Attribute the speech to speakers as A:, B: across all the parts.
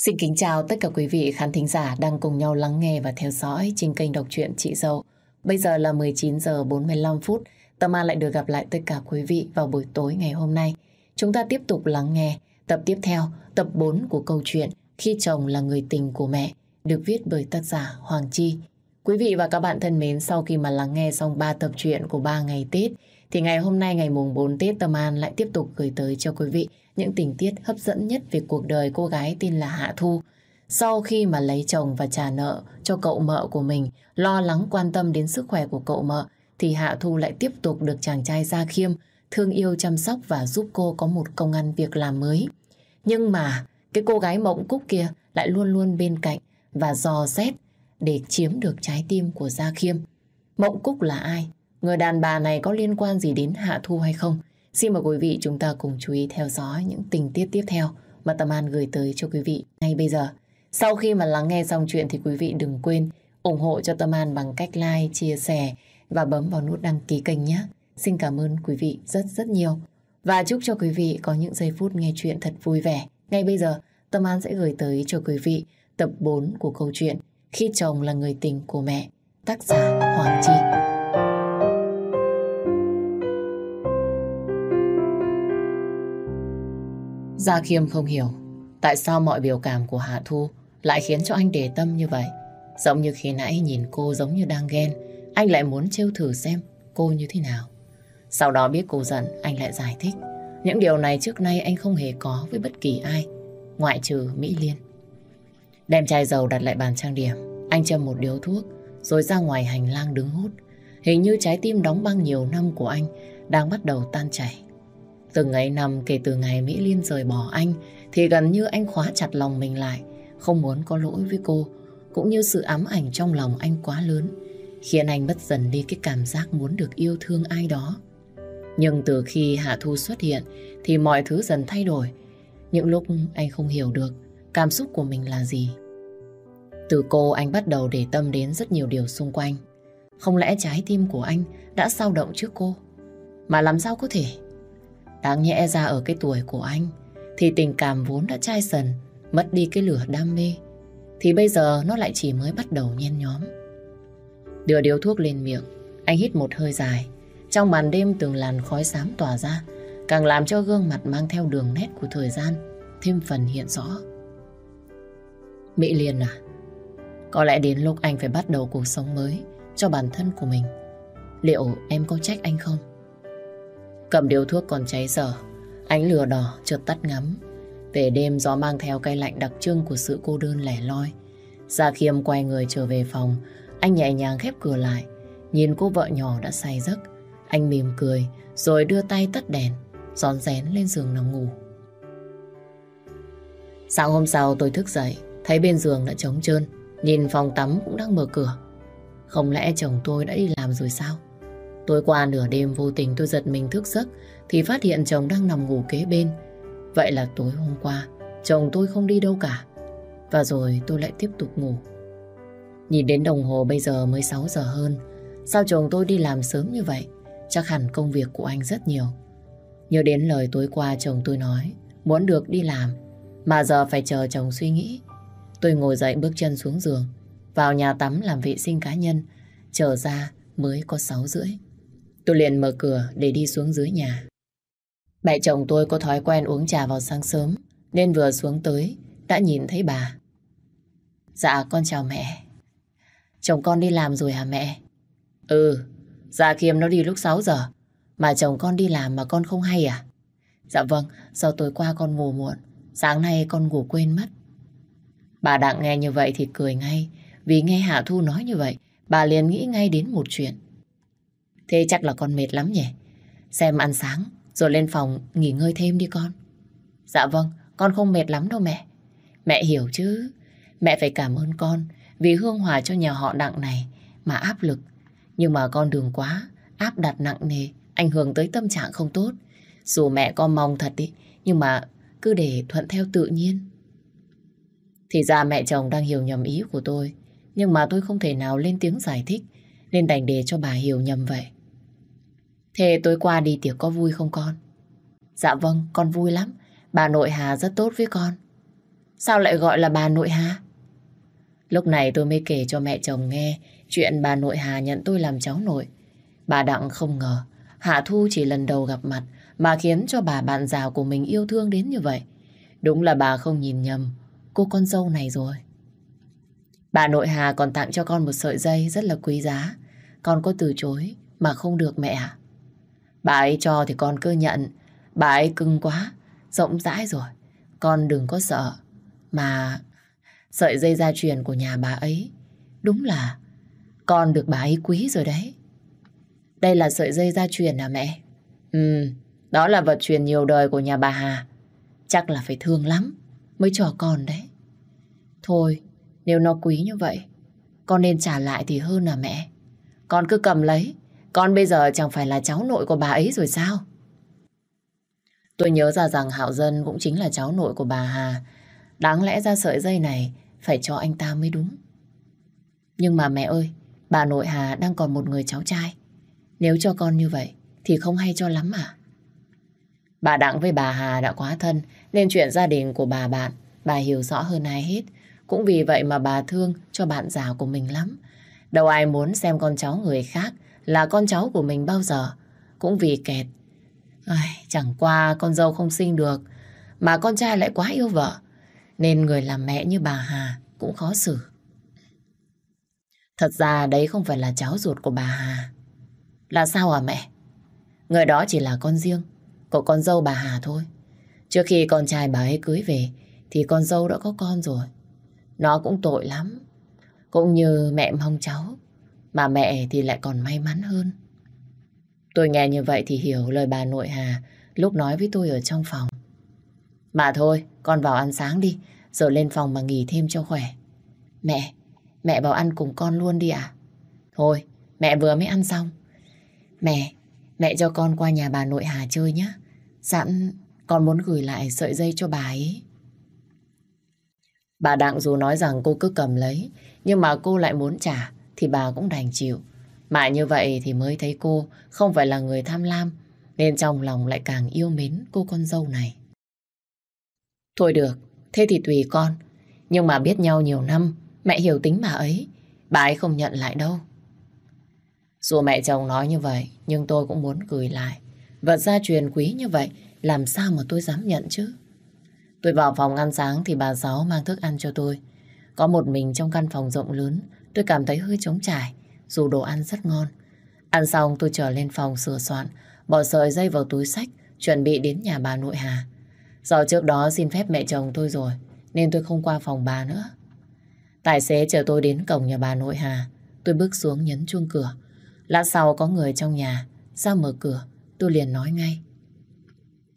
A: Xin kính chào tất cả quý vị khán thính giả đang cùng nhau lắng nghe và theo dõi trên kênh đọc truyện Chị Dâu. Bây giờ là 19 giờ 45 phút. Tâm An lại được gặp lại tất cả quý vị vào buổi tối ngày hôm nay. Chúng ta tiếp tục lắng nghe tập tiếp theo, tập 4 của câu chuyện Khi chồng là người tình của mẹ, được viết bởi tác giả Hoàng Chi. Quý vị và các bạn thân mến, sau khi mà lắng nghe xong 3 tập truyện của 3 ngày Tết, thì ngày hôm nay ngày mùng 4 Tết Tâm An lại tiếp tục gửi tới cho quý vị những tình tiết hấp dẫn nhất về cuộc đời cô gái tên là Hạ Thu. Sau khi mà lấy chồng và trả nợ cho cậu mợ của mình, lo lắng quan tâm đến sức khỏe của cậu mợ, thì Hạ Thu lại tiếp tục được chàng trai Gia Khiêm thương yêu chăm sóc và giúp cô có một công ăn việc làm mới. Nhưng mà cái cô gái mộng cúc kia lại luôn luôn bên cạnh và dò xét để chiếm được trái tim của Gia Khiêm. Mộng cúc là ai? Người đàn bà này có liên quan gì đến Hạ Thu hay không? Xin mời quý vị chúng ta cùng chú ý theo dõi những tình tiết tiếp theo mà Tâm An gửi tới cho quý vị ngay bây giờ. Sau khi mà lắng nghe xong chuyện thì quý vị đừng quên ủng hộ cho Tâm An bằng cách like, chia sẻ và bấm vào nút đăng ký kênh nhé. Xin cảm ơn quý vị rất rất nhiều. Và chúc cho quý vị có những giây phút nghe chuyện thật vui vẻ. Ngay bây giờ, Tâm An sẽ gửi tới cho quý vị tập 4 của câu chuyện Khi chồng là người tình của mẹ, tác giả Hoàng Chi. Gia Khiêm không hiểu tại sao mọi biểu cảm của Hạ Thu lại khiến cho anh để tâm như vậy. Giống như khi nãy nhìn cô giống như đang ghen, anh lại muốn trêu thử xem cô như thế nào. Sau đó biết cô giận, anh lại giải thích. Những điều này trước nay anh không hề có với bất kỳ ai, ngoại trừ Mỹ Liên. Đem chai dầu đặt lại bàn trang điểm, anh châm một điếu thuốc, rồi ra ngoài hành lang đứng hút. Hình như trái tim đóng băng nhiều năm của anh đang bắt đầu tan chảy. Từng ngày năm kể từ ngày Mỹ Liên rời bỏ anh thì gần như anh khóa chặt lòng mình lại, không muốn có lỗi với cô, cũng như sự ám ảnh trong lòng anh quá lớn, khiến anh mất dần đi cái cảm giác muốn được yêu thương ai đó. Nhưng từ khi Hạ Thu xuất hiện thì mọi thứ dần thay đổi. Những lúc anh không hiểu được cảm xúc của mình là gì. Từ cô anh bắt đầu để tâm đến rất nhiều điều xung quanh. Không lẽ trái tim của anh đã sao động trước cô? Mà làm sao có thể? Đáng nhẽ ra ở cái tuổi của anh thì tình cảm vốn đã chai sần, mất đi cái lửa đam mê. Thì bây giờ nó lại chỉ mới bắt đầu nhen nhóm. Đưa điếu thuốc lên miệng, anh hít một hơi dài. Trong màn đêm từng làn khói xám tỏa ra, càng làm cho gương mặt mang theo đường nét của thời gian thêm phần hiện rõ. Mỹ Liên à, có lẽ đến lúc anh phải bắt đầu cuộc sống mới cho bản thân của mình. Liệu em có trách anh không? Cầm điếu thuốc còn cháy dở, ánh lửa đỏ chợt tắt ngắm. Về đêm gió mang theo cây lạnh đặc trưng của sự cô đơn lẻ loi. Gia Khiêm quay người trở về phòng, anh nhẹ nhàng khép cửa lại, nhìn cô vợ nhỏ đã say giấc. Anh mỉm cười, rồi đưa tay tắt đèn, rón rén lên giường nằm ngủ. Sáng hôm sau tôi thức dậy, thấy bên giường đã trống trơn, nhìn phòng tắm cũng đang mở cửa. Không lẽ chồng tôi đã đi làm rồi sao? Tối qua nửa đêm vô tình tôi giật mình thức giấc, thì phát hiện chồng đang nằm ngủ kế bên. Vậy là tối hôm qua, chồng tôi không đi đâu cả. Và rồi tôi lại tiếp tục ngủ. Nhìn đến đồng hồ bây giờ mới 6 giờ hơn. Sao chồng tôi đi làm sớm như vậy? Chắc hẳn công việc của anh rất nhiều. Nhớ đến lời tối qua chồng tôi nói, muốn được đi làm, mà giờ phải chờ chồng suy nghĩ. Tôi ngồi dậy bước chân xuống giường, vào nhà tắm làm vệ sinh cá nhân trở ra mới có 6 rưỡi. Tôi liền mở cửa để đi xuống dưới nhà. Mẹ chồng tôi có thói quen uống trà vào sáng sớm, nên vừa xuống tới, đã nhìn thấy bà. Dạ, con chào mẹ. Chồng con đi làm rồi hả mẹ? Ừ, dạ Khiêm nó đi lúc 6 giờ, mà chồng con đi làm mà con không hay à? Dạ vâng, do tối qua con ngủ muộn, sáng nay con ngủ quên mất. Bà Đặng nghe như vậy thì cười ngay, vì nghe Hạ Thu nói như vậy, bà liền nghĩ ngay đến một chuyện. Thế chắc là con mệt lắm nhỉ? Xem ăn sáng, rồi lên phòng nghỉ ngơi thêm đi con. Dạ vâng, con không mệt lắm đâu mẹ. Mẹ hiểu chứ. Mẹ phải cảm ơn con vì hương hòa cho nhà họ đặng này mà áp lực. Nhưng mà con đường quá, áp đặt nặng nề, ảnh hưởng tới tâm trạng không tốt. Dù mẹ con mong thật đi, nhưng mà cứ để thuận theo tự nhiên. Thì ra mẹ chồng đang hiểu nhầm ý của tôi, nhưng mà tôi không thể nào lên tiếng giải thích, nên đành để cho bà hiểu nhầm vậy. Thế tối qua đi tiệc có vui không con? Dạ vâng, con vui lắm. Bà nội Hà rất tốt với con. Sao lại gọi là bà nội Hà? Lúc này tôi mới kể cho mẹ chồng nghe chuyện bà nội Hà nhận tôi làm cháu nội. Bà Đặng không ngờ Hạ Thu chỉ lần đầu gặp mặt mà khiến cho bà bạn già của mình yêu thương đến như vậy. Đúng là bà không nhìn nhầm cô con dâu này rồi. Bà nội Hà còn tặng cho con một sợi dây rất là quý giá. Con có từ chối mà không được mẹ ạ Bà ấy cho thì con cứ nhận. Bà ấy cưng quá, rộng rãi rồi. Con đừng có sợ. Mà sợi dây gia truyền của nhà bà ấy đúng là con được bà ấy quý rồi đấy. Đây là sợi dây gia truyền à mẹ? Ừ, đó là vật truyền nhiều đời của nhà bà Hà. Chắc là phải thương lắm mới cho con đấy. Thôi, nếu nó quý như vậy, con nên trả lại thì hơn à mẹ. Con cứ cầm lấy, con bây giờ chẳng phải là cháu nội của bà ấy rồi sao? Tôi nhớ ra rằng Hạo Dân cũng chính là cháu nội của bà Hà. Đáng lẽ ra sợi dây này phải cho anh ta mới đúng. Nhưng mà mẹ ơi, bà nội Hà đang còn một người cháu trai. Nếu cho con như vậy thì không hay cho lắm à? Bà Đặng với bà Hà đã quá thân nên chuyện gia đình của bà bạn bà hiểu rõ hơn ai hết. Cũng vì vậy mà bà thương cho bạn già của mình lắm. Đâu ai muốn xem con cháu người khác là con cháu của mình bao giờ. Cũng vì kẹt. Ai, chẳng qua con dâu không sinh được mà con trai lại quá yêu vợ. Nên người làm mẹ như bà Hà cũng khó xử. Thật ra đấy không phải là cháu ruột của bà Hà. Là sao à mẹ? Người đó chỉ là con riêng của con dâu bà Hà thôi. Trước khi con trai bà ấy cưới về thì con dâu đã có con rồi. Nó cũng tội lắm. Cũng như mẹ mong cháu. Mà mẹ thì lại còn may mắn hơn. Tôi nghe như vậy thì hiểu lời bà nội Hà lúc nói với tôi ở trong phòng. Mà thôi, con vào ăn sáng đi, rồi lên phòng mà nghỉ thêm cho khỏe. Mẹ, mẹ vào ăn cùng con luôn đi ạ. Thôi, mẹ vừa mới ăn xong. Mẹ, mẹ cho con qua nhà bà nội Hà chơi nhé. Sẵn, con muốn gửi lại sợi dây cho bà ấy. Bà Đặng dù nói rằng cô cứ cầm lấy, nhưng mà cô lại muốn trả, thì bà cũng đành chịu. Mà như vậy thì mới thấy cô không phải là người tham lam, nên trong lòng lại càng yêu mến cô con dâu này. Thôi được, thế thì tùy con. Nhưng mà biết nhau nhiều năm, mẹ hiểu tính bà ấy, bà ấy không nhận lại đâu. Dù mẹ chồng nói như vậy, nhưng tôi cũng muốn gửi lại. Vật gia truyền quý như vậy, làm sao mà tôi dám nhận chứ? Tôi vào phòng ăn sáng thì bà giáo mang thức ăn cho tôi. Có một mình trong căn phòng rộng lớn, tôi cảm thấy hơi trống trải, dù đồ ăn rất ngon. Ăn xong tôi trở lên phòng sửa soạn, bỏ sợi dây vào túi sách, chuẩn bị đến nhà bà nội Hà. Do trước đó xin phép mẹ chồng tôi rồi, nên tôi không qua phòng bà nữa. Tài xế chờ tôi đến cổng nhà bà nội Hà. Tôi bước xuống nhấn chuông cửa. Lát sau có người trong nhà, ra mở cửa, tôi liền nói ngay.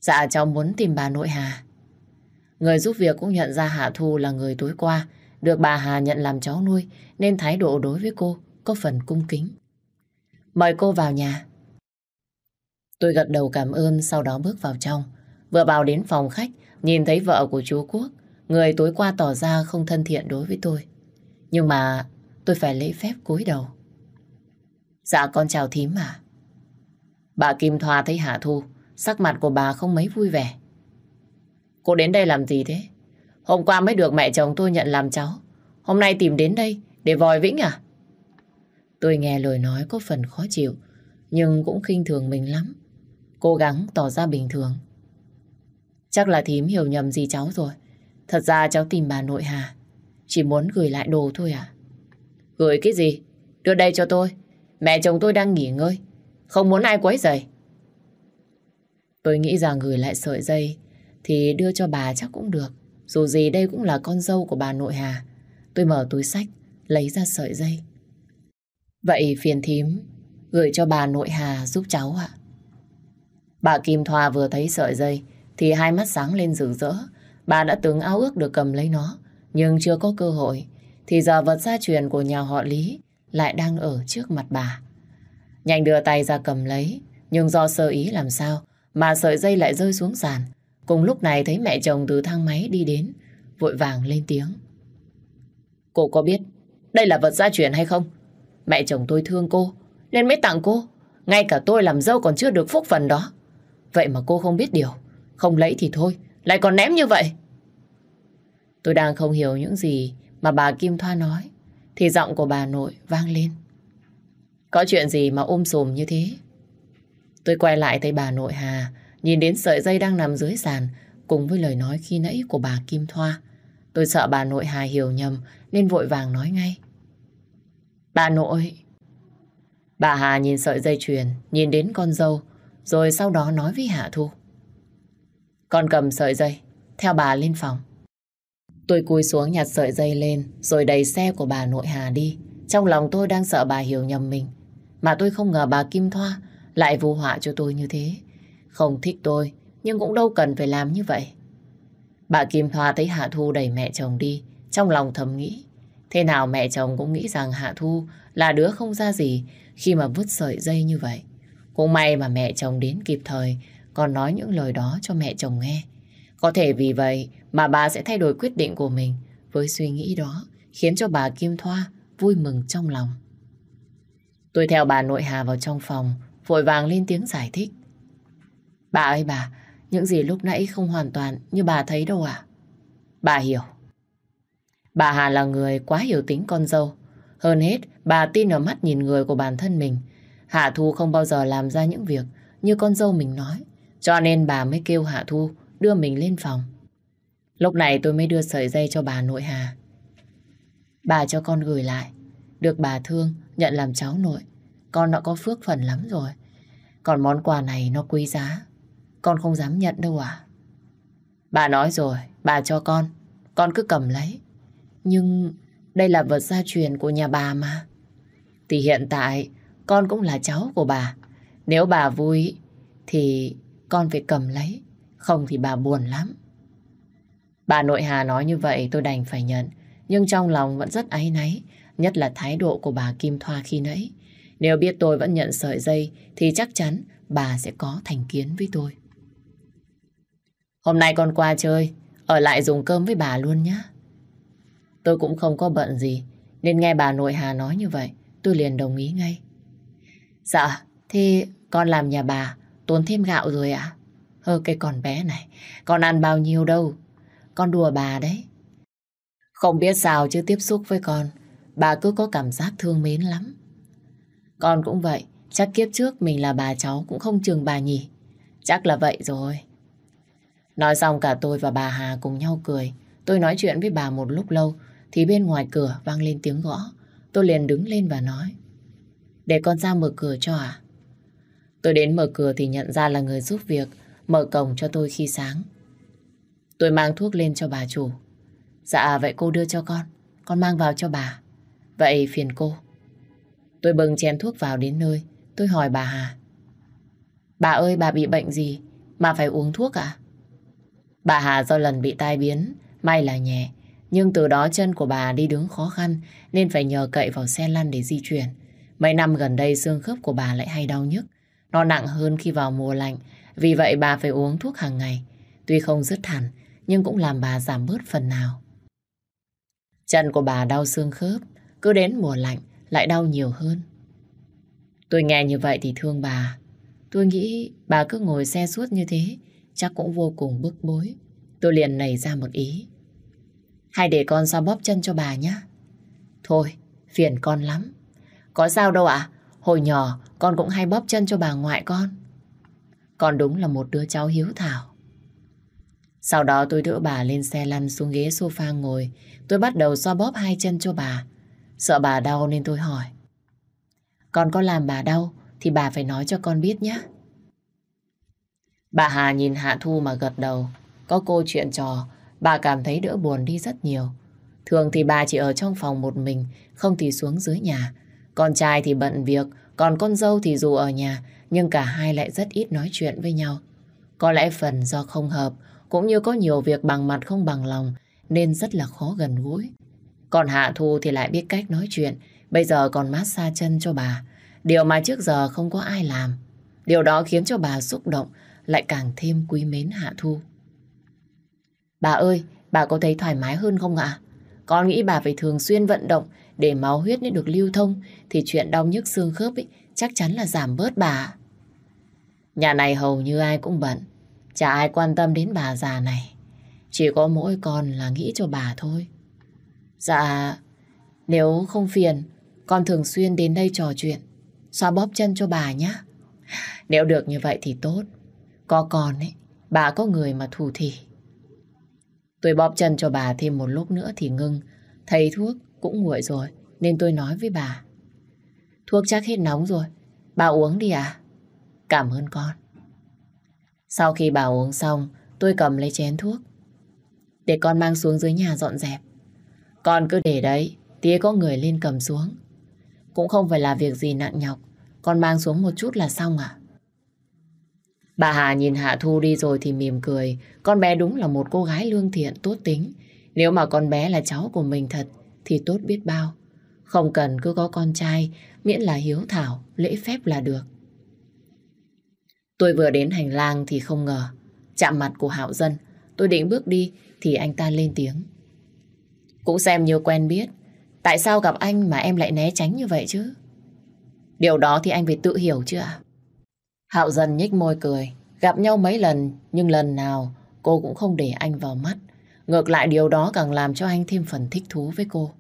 A: Dạ cháu muốn tìm bà nội Hà. Người giúp việc cũng nhận ra Hạ Thu là người tối qua, được bà Hà nhận làm cháu nuôi, nên thái độ đối với cô có phần cung kính. Mời cô vào nhà. Tôi gật đầu cảm ơn, sau đó bước vào trong. Vừa vào đến phòng khách, nhìn thấy vợ của chú Quốc, người tối qua tỏ ra không thân thiện đối với tôi. Nhưng mà tôi phải lấy phép cúi đầu. Dạ con chào thím à. Bà Kim Thoa thấy Hạ Thu, sắc mặt của bà không mấy vui vẻ. Cô đến đây làm gì thế? Hôm qua mới được mẹ chồng tôi nhận làm cháu. Hôm nay tìm đến đây để vòi vĩnh à? Tôi nghe lời nói có phần khó chịu, nhưng cũng khinh thường mình lắm. Cố gắng tỏ ra bình thường. Chắc là thím hiểu nhầm gì cháu rồi. Thật ra cháu tìm bà nội Hà. Chỉ muốn gửi lại đồ thôi à? Gửi cái gì? Đưa đây cho tôi. Mẹ chồng tôi đang nghỉ ngơi. Không muốn ai quấy rầy. Tôi nghĩ rằng gửi lại sợi dây thì đưa cho bà chắc cũng được. Dù gì đây cũng là con dâu của bà nội Hà. Tôi mở túi sách, lấy ra sợi dây. Vậy phiền thím, gửi cho bà nội Hà giúp cháu ạ. Bà Kim Thoa vừa thấy sợi dây thì hai mắt sáng lên rực rỡ. Bà đã từng ao ước được cầm lấy nó, nhưng chưa có cơ hội. Thì giờ vật gia truyền của nhà họ Lý lại đang ở trước mặt bà. Nhanh đưa tay ra cầm lấy, nhưng do sơ ý làm sao mà sợi dây lại rơi xuống sàn. Cùng lúc này thấy mẹ chồng từ thang máy đi đến, vội vàng lên tiếng. Cô có biết đây là vật gia truyền hay không? Mẹ chồng tôi thương cô, nên mới tặng cô. Ngay cả tôi làm dâu còn chưa được phúc phần đó. Vậy mà cô không biết điều. Không lấy thì thôi, lại còn ném như vậy. Tôi đang không hiểu những gì mà bà Kim Thoa nói. Thì giọng của bà nội vang lên. Có chuyện gì mà ôm sùm như thế? Tôi quay lại thấy bà nội Hà nhìn đến sợi dây đang nằm dưới sàn cùng với lời nói khi nãy của bà Kim Thoa. Tôi sợ bà nội Hà hiểu nhầm nên vội vàng nói ngay. Bà nội... Bà Hà nhìn sợi dây chuyền, nhìn đến con dâu, rồi sau đó nói với Hạ Thu. Con cầm sợi dây, theo bà lên phòng. Tôi cúi xuống nhặt sợi dây lên, rồi đẩy xe của bà nội Hà đi. Trong lòng tôi đang sợ bà hiểu nhầm mình. Mà tôi không ngờ bà Kim Thoa lại vu họa cho tôi như thế. Không thích tôi, nhưng cũng đâu cần phải làm như vậy. Bà Kim Thoa thấy Hạ Thu đẩy mẹ chồng đi, trong lòng thầm nghĩ. Thế nào mẹ chồng cũng nghĩ rằng Hạ Thu là đứa không ra gì khi mà vứt sợi dây như vậy. Cũng may mà mẹ chồng đến kịp thời còn nói những lời đó cho mẹ chồng nghe. Có thể vì vậy mà bà sẽ thay đổi quyết định của mình với suy nghĩ đó khiến cho bà Kim Thoa vui mừng trong lòng. Tôi theo bà nội Hà vào trong phòng vội vàng lên tiếng giải thích. Bà ơi bà, những gì lúc nãy không hoàn toàn như bà thấy đâu à? Bà hiểu. Bà Hà là người quá hiểu tính con dâu. Hơn hết, bà tin ở mắt nhìn người của bản thân mình. Hạ Thu không bao giờ làm ra những việc như con dâu mình nói. Cho nên bà mới kêu Hạ Thu đưa mình lên phòng. Lúc này tôi mới đưa sợi dây cho bà nội Hà. Bà cho con gửi lại. Được bà thương, nhận làm cháu nội. Con đã có phước phần lắm rồi. Còn món quà này nó quý giá. Con không dám nhận đâu à? Bà nói rồi, bà cho con. Con cứ cầm lấy. Nhưng đây là vật gia truyền của nhà bà mà. Thì hiện tại con cũng là cháu của bà. Nếu bà vui thì con phải cầm lấy. Không thì bà buồn lắm. Bà nội Hà nói như vậy tôi đành phải nhận. Nhưng trong lòng vẫn rất áy náy. Nhất là thái độ của bà Kim Thoa khi nãy. Nếu biết tôi vẫn nhận sợi dây thì chắc chắn bà sẽ có thành kiến với tôi. Hôm nay con qua chơi, ở lại dùng cơm với bà luôn nhé. Tôi cũng không có bận gì, nên nghe bà nội Hà nói như vậy, tôi liền đồng ý ngay. Dạ, thì con làm nhà bà, tốn thêm gạo rồi ạ? À? Hơ cái con bé này, con ăn bao nhiêu đâu, con đùa bà đấy. Không biết sao chứ tiếp xúc với con, bà cứ có cảm giác thương mến lắm. Con cũng vậy, chắc kiếp trước mình là bà cháu cũng không chừng bà nhỉ. Chắc là vậy rồi. Nói xong cả tôi và bà Hà cùng nhau cười. Tôi nói chuyện với bà một lúc lâu, thì bên ngoài cửa vang lên tiếng gõ. Tôi liền đứng lên và nói, Để con ra mở cửa cho à? Tôi đến mở cửa thì nhận ra là người giúp việc, mở cổng cho tôi khi sáng. Tôi mang thuốc lên cho bà chủ. Dạ vậy cô đưa cho con. Con mang vào cho bà. Vậy phiền cô. Tôi bưng chén thuốc vào đến nơi. Tôi hỏi bà Hà. Bà ơi, bà bị bệnh gì mà phải uống thuốc à? Bà Hà do lần bị tai biến, may là nhẹ, nhưng từ đó chân của bà đi đứng khó khăn nên phải nhờ cậy vào xe lăn để di chuyển. Mấy năm gần đây xương khớp của bà lại hay đau nhức. Nó nặng hơn khi vào mùa lạnh, vì vậy bà phải uống thuốc hàng ngày. Tuy không dứt hẳn, nhưng cũng làm bà giảm bớt phần nào. Chân của bà đau xương khớp, cứ đến mùa lạnh lại đau nhiều hơn. Tôi nghe như vậy thì thương bà. Tôi nghĩ bà cứ ngồi xe suốt như thế, chắc cũng vô cùng bức bối. Tôi liền nảy ra một ý. Hay để con xoa bóp chân cho bà nhé. Thôi, phiền con lắm. Có sao đâu ạ? Hồi nhỏ con cũng hay bóp chân cho bà ngoại con. Con đúng là một đứa cháu hiếu thảo. Sau đó tôi đỡ bà lên xe lăn xuống ghế sofa ngồi. Tôi bắt đầu xoa bóp hai chân cho bà. Sợ bà đau nên tôi hỏi. Con có làm bà đau thì bà phải nói cho con biết nhé. Bà Hà nhìn Hạ Thu mà gật đầu. Có cô chuyện trò, bà cảm thấy đỡ buồn đi rất nhiều. Thường thì bà chỉ ở trong phòng một mình, không thì xuống dưới nhà. Con trai thì bận việc, còn con dâu thì dù ở nhà, nhưng cả hai lại rất ít nói chuyện với nhau. Có lẽ phần do không hợp, cũng như có nhiều việc bằng mặt không bằng lòng, nên rất là khó gần gũi. Còn Hạ Thu thì lại biết cách nói chuyện, bây giờ còn massage chân cho bà. Điều mà trước giờ không có ai làm. Điều đó khiến cho bà xúc động, lại càng thêm quý mến Hạ Thu. Bà ơi, bà có thấy thoải mái hơn không ạ? Con nghĩ bà phải thường xuyên vận động để máu huyết được lưu thông thì chuyện đau nhức xương khớp ấy, chắc chắn là giảm bớt bà. Nhà này hầu như ai cũng bận, chả ai quan tâm đến bà già này. Chỉ có mỗi con là nghĩ cho bà thôi. Dạ, nếu không phiền, con thường xuyên đến đây trò chuyện, xoa bóp chân cho bà nhé. Nếu được như vậy thì tốt. Có con ấy, bà có người mà thù thì. Tôi bóp chân cho bà thêm một lúc nữa thì ngưng. Thấy thuốc cũng nguội rồi, nên tôi nói với bà. Thuốc chắc hết nóng rồi, bà uống đi à? Cảm ơn con. Sau khi bà uống xong, tôi cầm lấy chén thuốc. Để con mang xuống dưới nhà dọn dẹp. Con cứ để đấy, tía có người lên cầm xuống. Cũng không phải là việc gì nặng nhọc, con mang xuống một chút là xong à? Bà Hà nhìn Hạ Thu đi rồi thì mỉm cười. Con bé đúng là một cô gái lương thiện, tốt tính. Nếu mà con bé là cháu của mình thật, thì tốt biết bao. Không cần cứ có con trai, miễn là hiếu thảo, lễ phép là được. Tôi vừa đến hành lang thì không ngờ. Chạm mặt của Hạo Dân, tôi định bước đi thì anh ta lên tiếng. Cũng xem như quen biết. Tại sao gặp anh mà em lại né tránh như vậy chứ? Điều đó thì anh phải tự hiểu chứ ạ? Hạo dần nhích môi cười. Gặp nhau mấy lần, nhưng lần nào cô cũng không để anh vào mắt. Ngược lại điều đó càng làm cho anh thêm phần thích thú với cô.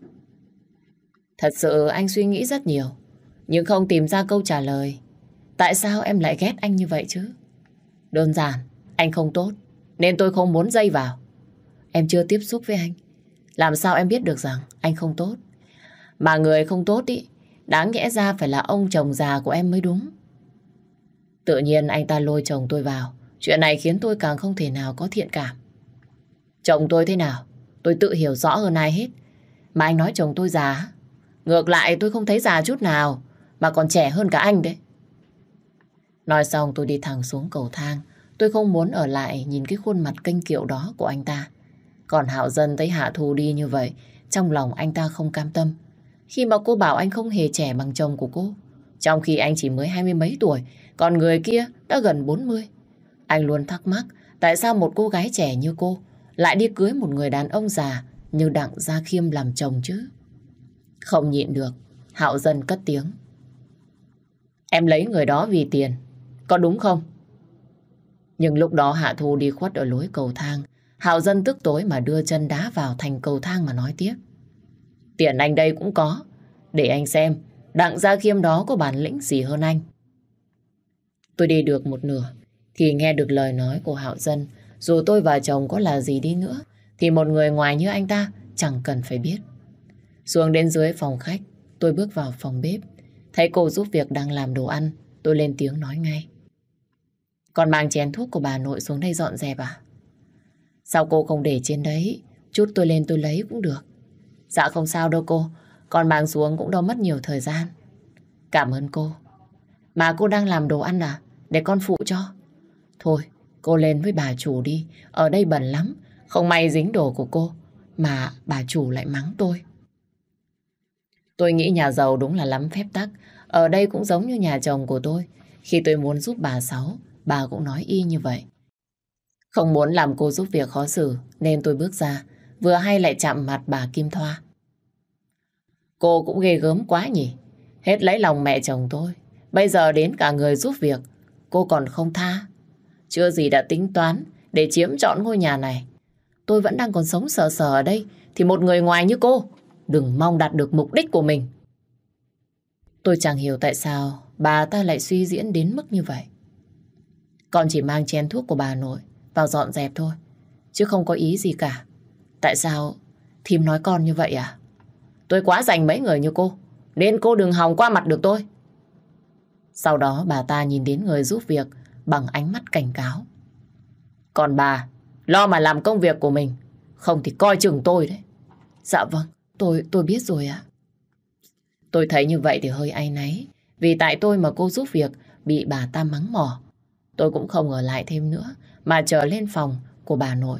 A: Thật sự anh suy nghĩ rất nhiều, nhưng không tìm ra câu trả lời. Tại sao em lại ghét anh như vậy chứ? Đơn giản, anh không tốt, nên tôi không muốn dây vào. Em chưa tiếp xúc với anh. Làm sao em biết được rằng anh không tốt? Mà người không tốt ý, đáng nhẽ ra phải là ông chồng già của em mới đúng. Tự nhiên anh ta lôi chồng tôi vào. Chuyện này khiến tôi càng không thể nào có thiện cảm. Chồng tôi thế nào? Tôi tự hiểu rõ hơn ai hết. Mà anh nói chồng tôi già. Ngược lại tôi không thấy già chút nào. Mà còn trẻ hơn cả anh đấy. Nói xong tôi đi thẳng xuống cầu thang. Tôi không muốn ở lại nhìn cái khuôn mặt kênh kiệu đó của anh ta. Còn Hạo Dân thấy Hạ Thu đi như vậy, trong lòng anh ta không cam tâm. Khi mà cô bảo anh không hề trẻ bằng chồng của cô, trong khi anh chỉ mới hai mươi mấy tuổi, còn người kia đã gần bốn mươi. Anh luôn thắc mắc tại sao một cô gái trẻ như cô lại đi cưới một người đàn ông già như Đặng Gia Khiêm làm chồng chứ. Không nhịn được, Hạo Dân cất tiếng. Em lấy người đó vì tiền, có đúng không? Nhưng lúc đó Hạ Thu đi khuất ở lối cầu thang. Hạo Dân tức tối mà đưa chân đá vào thành cầu thang mà nói tiếp. Tiền anh đây cũng có. Để anh xem, Đặng Gia Khiêm đó có bản lĩnh gì hơn anh. Tôi đi được một nửa, thì nghe được lời nói của Hạo Dân. Dù tôi và chồng có là gì đi nữa, thì một người ngoài như anh ta chẳng cần phải biết. Xuống đến dưới phòng khách, tôi bước vào phòng bếp. Thấy cô giúp việc đang làm đồ ăn, tôi lên tiếng nói ngay. Còn mang chén thuốc của bà nội xuống đây dọn dẹp à? Sao cô không để trên đấy? Chút tôi lên tôi lấy cũng được. Dạ không sao đâu cô. Còn mang xuống cũng đâu mất nhiều thời gian. Cảm ơn cô. Mà cô đang làm đồ ăn à? Để con phụ cho. Thôi, cô lên với bà chủ đi. Ở đây bẩn lắm. Không may dính đồ của cô. Mà bà chủ lại mắng tôi. Tôi nghĩ nhà giàu đúng là lắm phép tắc. Ở đây cũng giống như nhà chồng của tôi. Khi tôi muốn giúp bà Sáu, bà cũng nói y như vậy. Không muốn làm cô giúp việc khó xử, nên tôi bước ra, vừa hay lại chạm mặt bà Kim Thoa. Cô cũng ghê gớm quá nhỉ, hết lấy lòng mẹ chồng tôi. Bây giờ đến cả người giúp việc, cô còn không tha. Chưa gì đã tính toán để chiếm trọn ngôi nhà này. Tôi vẫn đang còn sống sờ sờ ở đây, thì một người ngoài như cô, đừng mong đạt được mục đích của mình. Tôi chẳng hiểu tại sao bà ta lại suy diễn đến mức như vậy. Con chỉ mang chén thuốc của bà nội vào dọn dẹp thôi. Chứ không có ý gì cả. Tại sao Thím nói con như vậy à? Tôi quá dành mấy người như cô. Nên cô đừng hòng qua mặt được tôi. Sau đó bà ta nhìn đến người giúp việc bằng ánh mắt cảnh cáo. Còn bà, lo mà làm công việc của mình. Không thì coi chừng tôi đấy. Dạ vâng, tôi tôi biết rồi ạ. Tôi thấy như vậy thì hơi ai náy. Vì tại tôi mà cô giúp việc bị bà ta mắng mỏ. Tôi cũng không ở lại thêm nữa mà trở lên phòng của bà nội.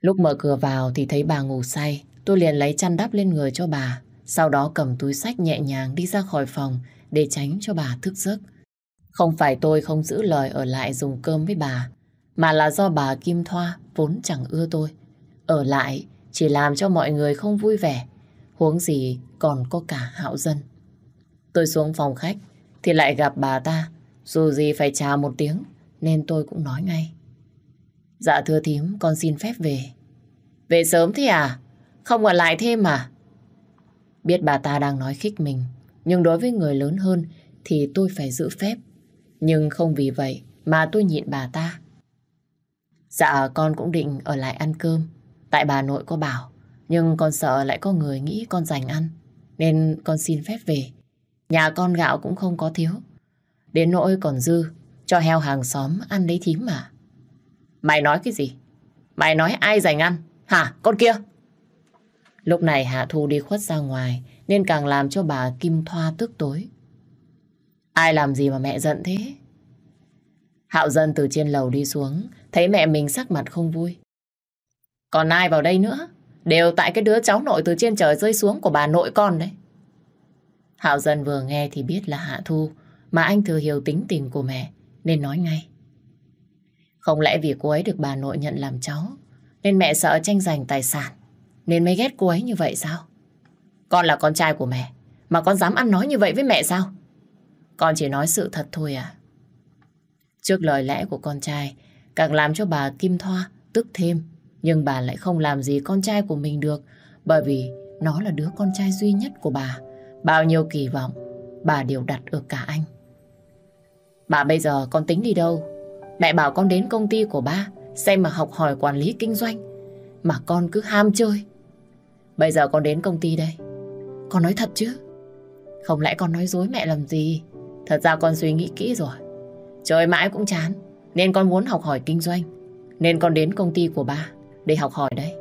A: Lúc mở cửa vào thì thấy bà ngủ say, tôi liền lấy chăn đắp lên người cho bà, sau đó cầm túi sách nhẹ nhàng đi ra khỏi phòng để tránh cho bà thức giấc. Không phải tôi không giữ lời ở lại dùng cơm với bà, mà là do bà Kim Thoa vốn chẳng ưa tôi. Ở lại chỉ làm cho mọi người không vui vẻ, huống gì còn có cả hạo dân. Tôi xuống phòng khách thì lại gặp bà ta, dù gì phải chào một tiếng, nên tôi cũng nói ngay. Dạ thưa thím, con xin phép về. Về sớm thế à? Không ở lại thêm à? Biết bà ta đang nói khích mình, nhưng đối với người lớn hơn thì tôi phải giữ phép. Nhưng không vì vậy mà tôi nhịn bà ta. Dạ con cũng định ở lại ăn cơm, tại bà nội có bảo, nhưng con sợ lại có người nghĩ con dành ăn, nên con xin phép về. Nhà con gạo cũng không có thiếu, đến nỗi còn dư, cho heo hàng xóm ăn lấy thím mà. Mày nói cái gì? Mày nói ai dành ăn? Hả, con kia? Lúc này Hạ Thu đi khuất ra ngoài, nên càng làm cho bà Kim Thoa tức tối. Ai làm gì mà mẹ giận thế? Hạo dân từ trên lầu đi xuống, thấy mẹ mình sắc mặt không vui. Còn ai vào đây nữa? Đều tại cái đứa cháu nội từ trên trời rơi xuống của bà nội con đấy. Hạo dân vừa nghe thì biết là Hạ Thu, mà anh thừa hiểu tính tình của mẹ, nên nói ngay. Không lẽ vì cô ấy được bà nội nhận làm cháu, nên mẹ sợ tranh giành tài sản, nên mới ghét cô ấy như vậy sao? Con là con trai của mẹ, mà con dám ăn nói như vậy với mẹ sao? Con chỉ nói sự thật thôi à? Trước lời lẽ của con trai, càng làm cho bà Kim Thoa tức thêm. Nhưng bà lại không làm gì con trai của mình được, bởi vì nó là đứa con trai duy nhất của bà. Bao nhiêu kỳ vọng, bà đều đặt ở cả anh. Bà bây giờ con tính đi đâu? Mẹ bảo con đến công ty của ba, xem mà học hỏi quản lý kinh doanh. Mà con cứ ham chơi. Bây giờ con đến công ty đây. Con nói thật chứ? Không lẽ con nói dối mẹ làm gì? Thật ra con suy nghĩ kỹ rồi. trời mãi cũng chán, nên con muốn học hỏi kinh doanh. Nên con đến công ty của ba để học hỏi đấy.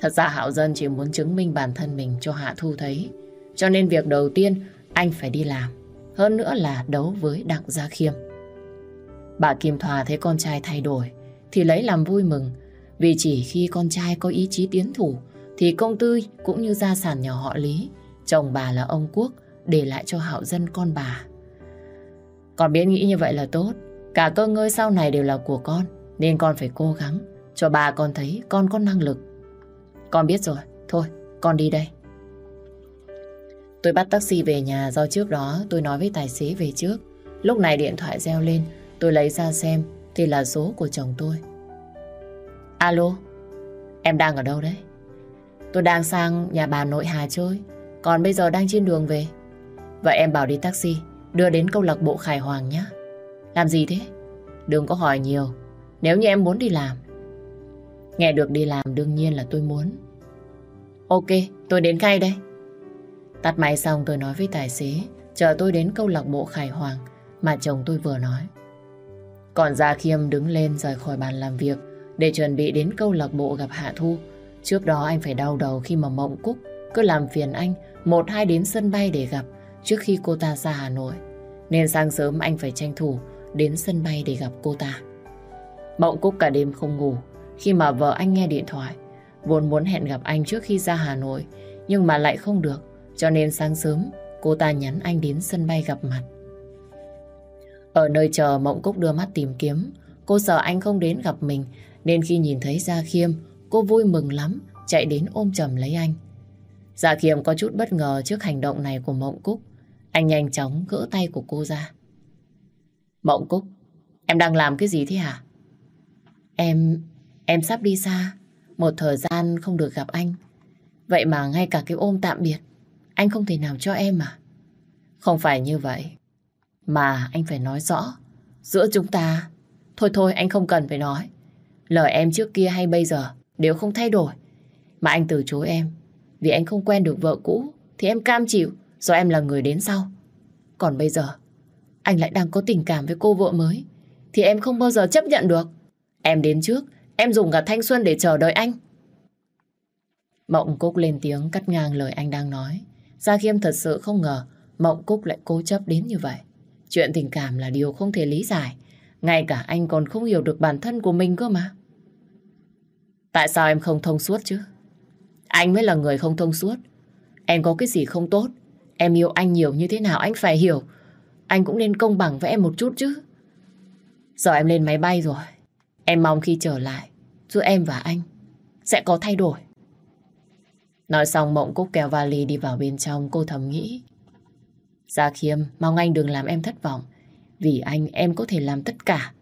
A: Thật ra Hạo Dân chỉ muốn chứng minh bản thân mình cho Hạ Thu thấy. Cho nên việc đầu tiên anh phải đi làm. Hơn nữa là đấu với Đặng Gia Khiêm. Bà Kim Thoa thấy con trai thay đổi thì lấy làm vui mừng. Vì chỉ khi con trai có ý chí tiến thủ thì công tư cũng như gia sản nhỏ họ Lý. Chồng bà là ông Quốc để lại cho Hạo Dân con bà. Con biết nghĩ như vậy là tốt. Cả cơ ngơi sau này đều là của con. Nên con phải cố gắng. Cho bà con thấy con có năng lực. Con biết rồi. Thôi, con đi đây. Tôi bắt taxi về nhà do trước đó tôi nói với tài xế về trước. Lúc này điện thoại reo lên. Tôi lấy ra xem thì là số của chồng tôi. Alo, em đang ở đâu đấy? Tôi đang sang nhà bà nội Hà chơi. Còn bây giờ đang trên đường về. Vậy em bảo đi taxi đưa đến câu lạc bộ Khải Hoàng nhé. Làm gì thế? Đừng có hỏi nhiều. Nếu như em muốn đi làm. Nghe được đi làm đương nhiên là tôi muốn. Ok, tôi đến ngay đây. Tắt máy xong tôi nói với tài xế chờ tôi đến câu lạc bộ Khải Hoàng mà chồng tôi vừa nói. Còn Gia Khiêm đứng lên rời khỏi bàn làm việc để chuẩn bị đến câu lạc bộ gặp Hạ Thu. Trước đó anh phải đau đầu khi mà Mộng Cúc cứ làm phiền anh một hai đến sân bay để gặp trước khi cô ta ra Hà Nội. Nên sáng sớm anh phải tranh thủ đến sân bay để gặp cô ta. Mộng Cúc cả đêm không ngủ khi mà vợ anh nghe điện thoại. Vốn muốn hẹn gặp anh trước khi ra Hà Nội, nhưng mà lại không được. Cho nên sáng sớm cô ta nhắn anh đến sân bay gặp mặt. Ở nơi chờ Mộng Cúc đưa mắt tìm kiếm, Cô sợ anh không đến gặp mình, Nên khi nhìn thấy Gia Khiêm Cô vui mừng lắm, Chạy đến ôm chầm lấy anh. Dạ Khiêm có chút bất ngờ trước hành động này của Mộng Cúc. Anh nhanh chóng gỡ tay của cô ra. Mộng Cúc, Em đang làm cái gì thế hả? Em Em sắp đi xa, Một thời gian không được gặp anh. Vậy mà ngay cả cái ôm tạm biệt, Anh không thể nào cho em à? Không phải như vậy, mà anh phải nói rõ. Giữa chúng ta... Thôi thôi anh không cần phải nói. Lời em trước kia hay bây giờ đều không thay đổi. Mà anh từ chối em. Vì anh không quen được vợ cũ thì em cam chịu do em là người đến sau. Còn bây giờ anh lại đang có tình cảm với cô vợ mới thì em không bao giờ chấp nhận được. Em đến trước, em dùng cả thanh xuân để chờ đợi anh. Mộng Cúc lên tiếng cắt ngang lời anh đang nói. Gia Khiêm thật sự không ngờ Mộng Cúc lại cố chấp đến như vậy. Chuyện tình cảm là điều không thể lý giải. Ngay cả anh còn không hiểu được bản thân của mình cơ mà. Tại sao em không thông suốt chứ? Anh mới là người không thông suốt. Em có cái gì không tốt? Em yêu anh nhiều như thế nào anh phải hiểu. Anh cũng nên công bằng với em một chút chứ. Giờ em lên máy bay rồi. Em mong khi trở lại, giữa em và anh sẽ có thay đổi. Nói xong Mộng Cúc kéo vali đi vào bên trong, cô thầm nghĩ. Gia Khiêm, mong anh đừng làm em thất vọng. Vì anh em có thể làm tất cả,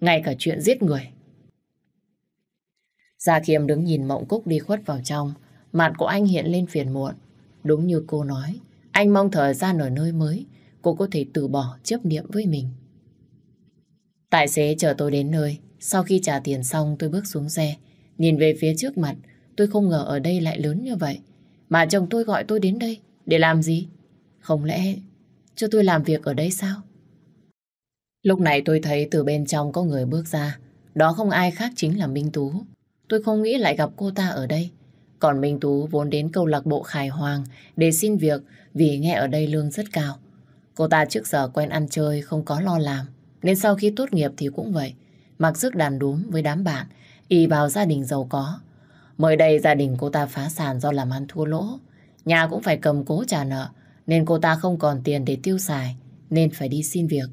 A: ngay cả chuyện giết người. Gia Khiêm đứng nhìn Mộng Cúc đi khuất vào trong. Mặt của anh hiện lên phiền muộn. Đúng như cô nói, anh mong thời gian ở nơi mới, cô có thể từ bỏ chấp niệm với mình. Tài xế chờ tôi đến nơi. Sau khi trả tiền xong tôi bước xuống xe. Nhìn về phía trước mặt, tôi không ngờ ở đây lại lớn như vậy. Mà chồng tôi gọi tôi đến đây, để làm gì? Không lẽ cho tôi làm việc ở đây sao? Lúc này tôi thấy từ bên trong có người bước ra. Đó không ai khác chính là Minh Tú. Tôi không nghĩ lại gặp cô ta ở đây. Còn Minh Tú vốn đến câu lạc bộ Khải Hoàng để xin việc vì nghe ở đây lương rất cao. Cô ta trước giờ quen ăn chơi, không có lo làm. Nên sau khi tốt nghiệp thì cũng vậy. Mặc sức đàn đúm với đám bạn, y vào gia đình giàu có. Mới đây gia đình cô ta phá sản do làm ăn thua lỗ. Nhà cũng phải cầm cố trả nợ, nên cô ta không còn tiền để tiêu xài, nên phải đi xin việc.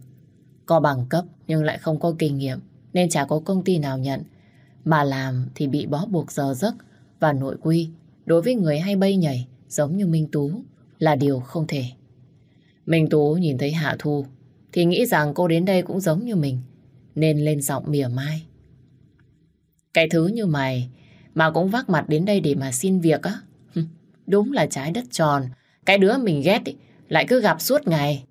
A: Có bằng cấp nhưng lại không có kinh nghiệm, nên chả có công ty nào nhận. Mà làm thì bị bó buộc giờ giấc và nội quy đối với người hay bay nhảy giống như Minh Tú là điều không thể. Minh Tú nhìn thấy Hạ Thu thì nghĩ rằng cô đến đây cũng giống như mình nên lên giọng mỉa mai. Cái thứ như mày mà cũng vác mặt đến đây để mà xin việc á. Đúng là trái đất tròn. Cái đứa mình ghét ý, lại cứ gặp suốt ngày.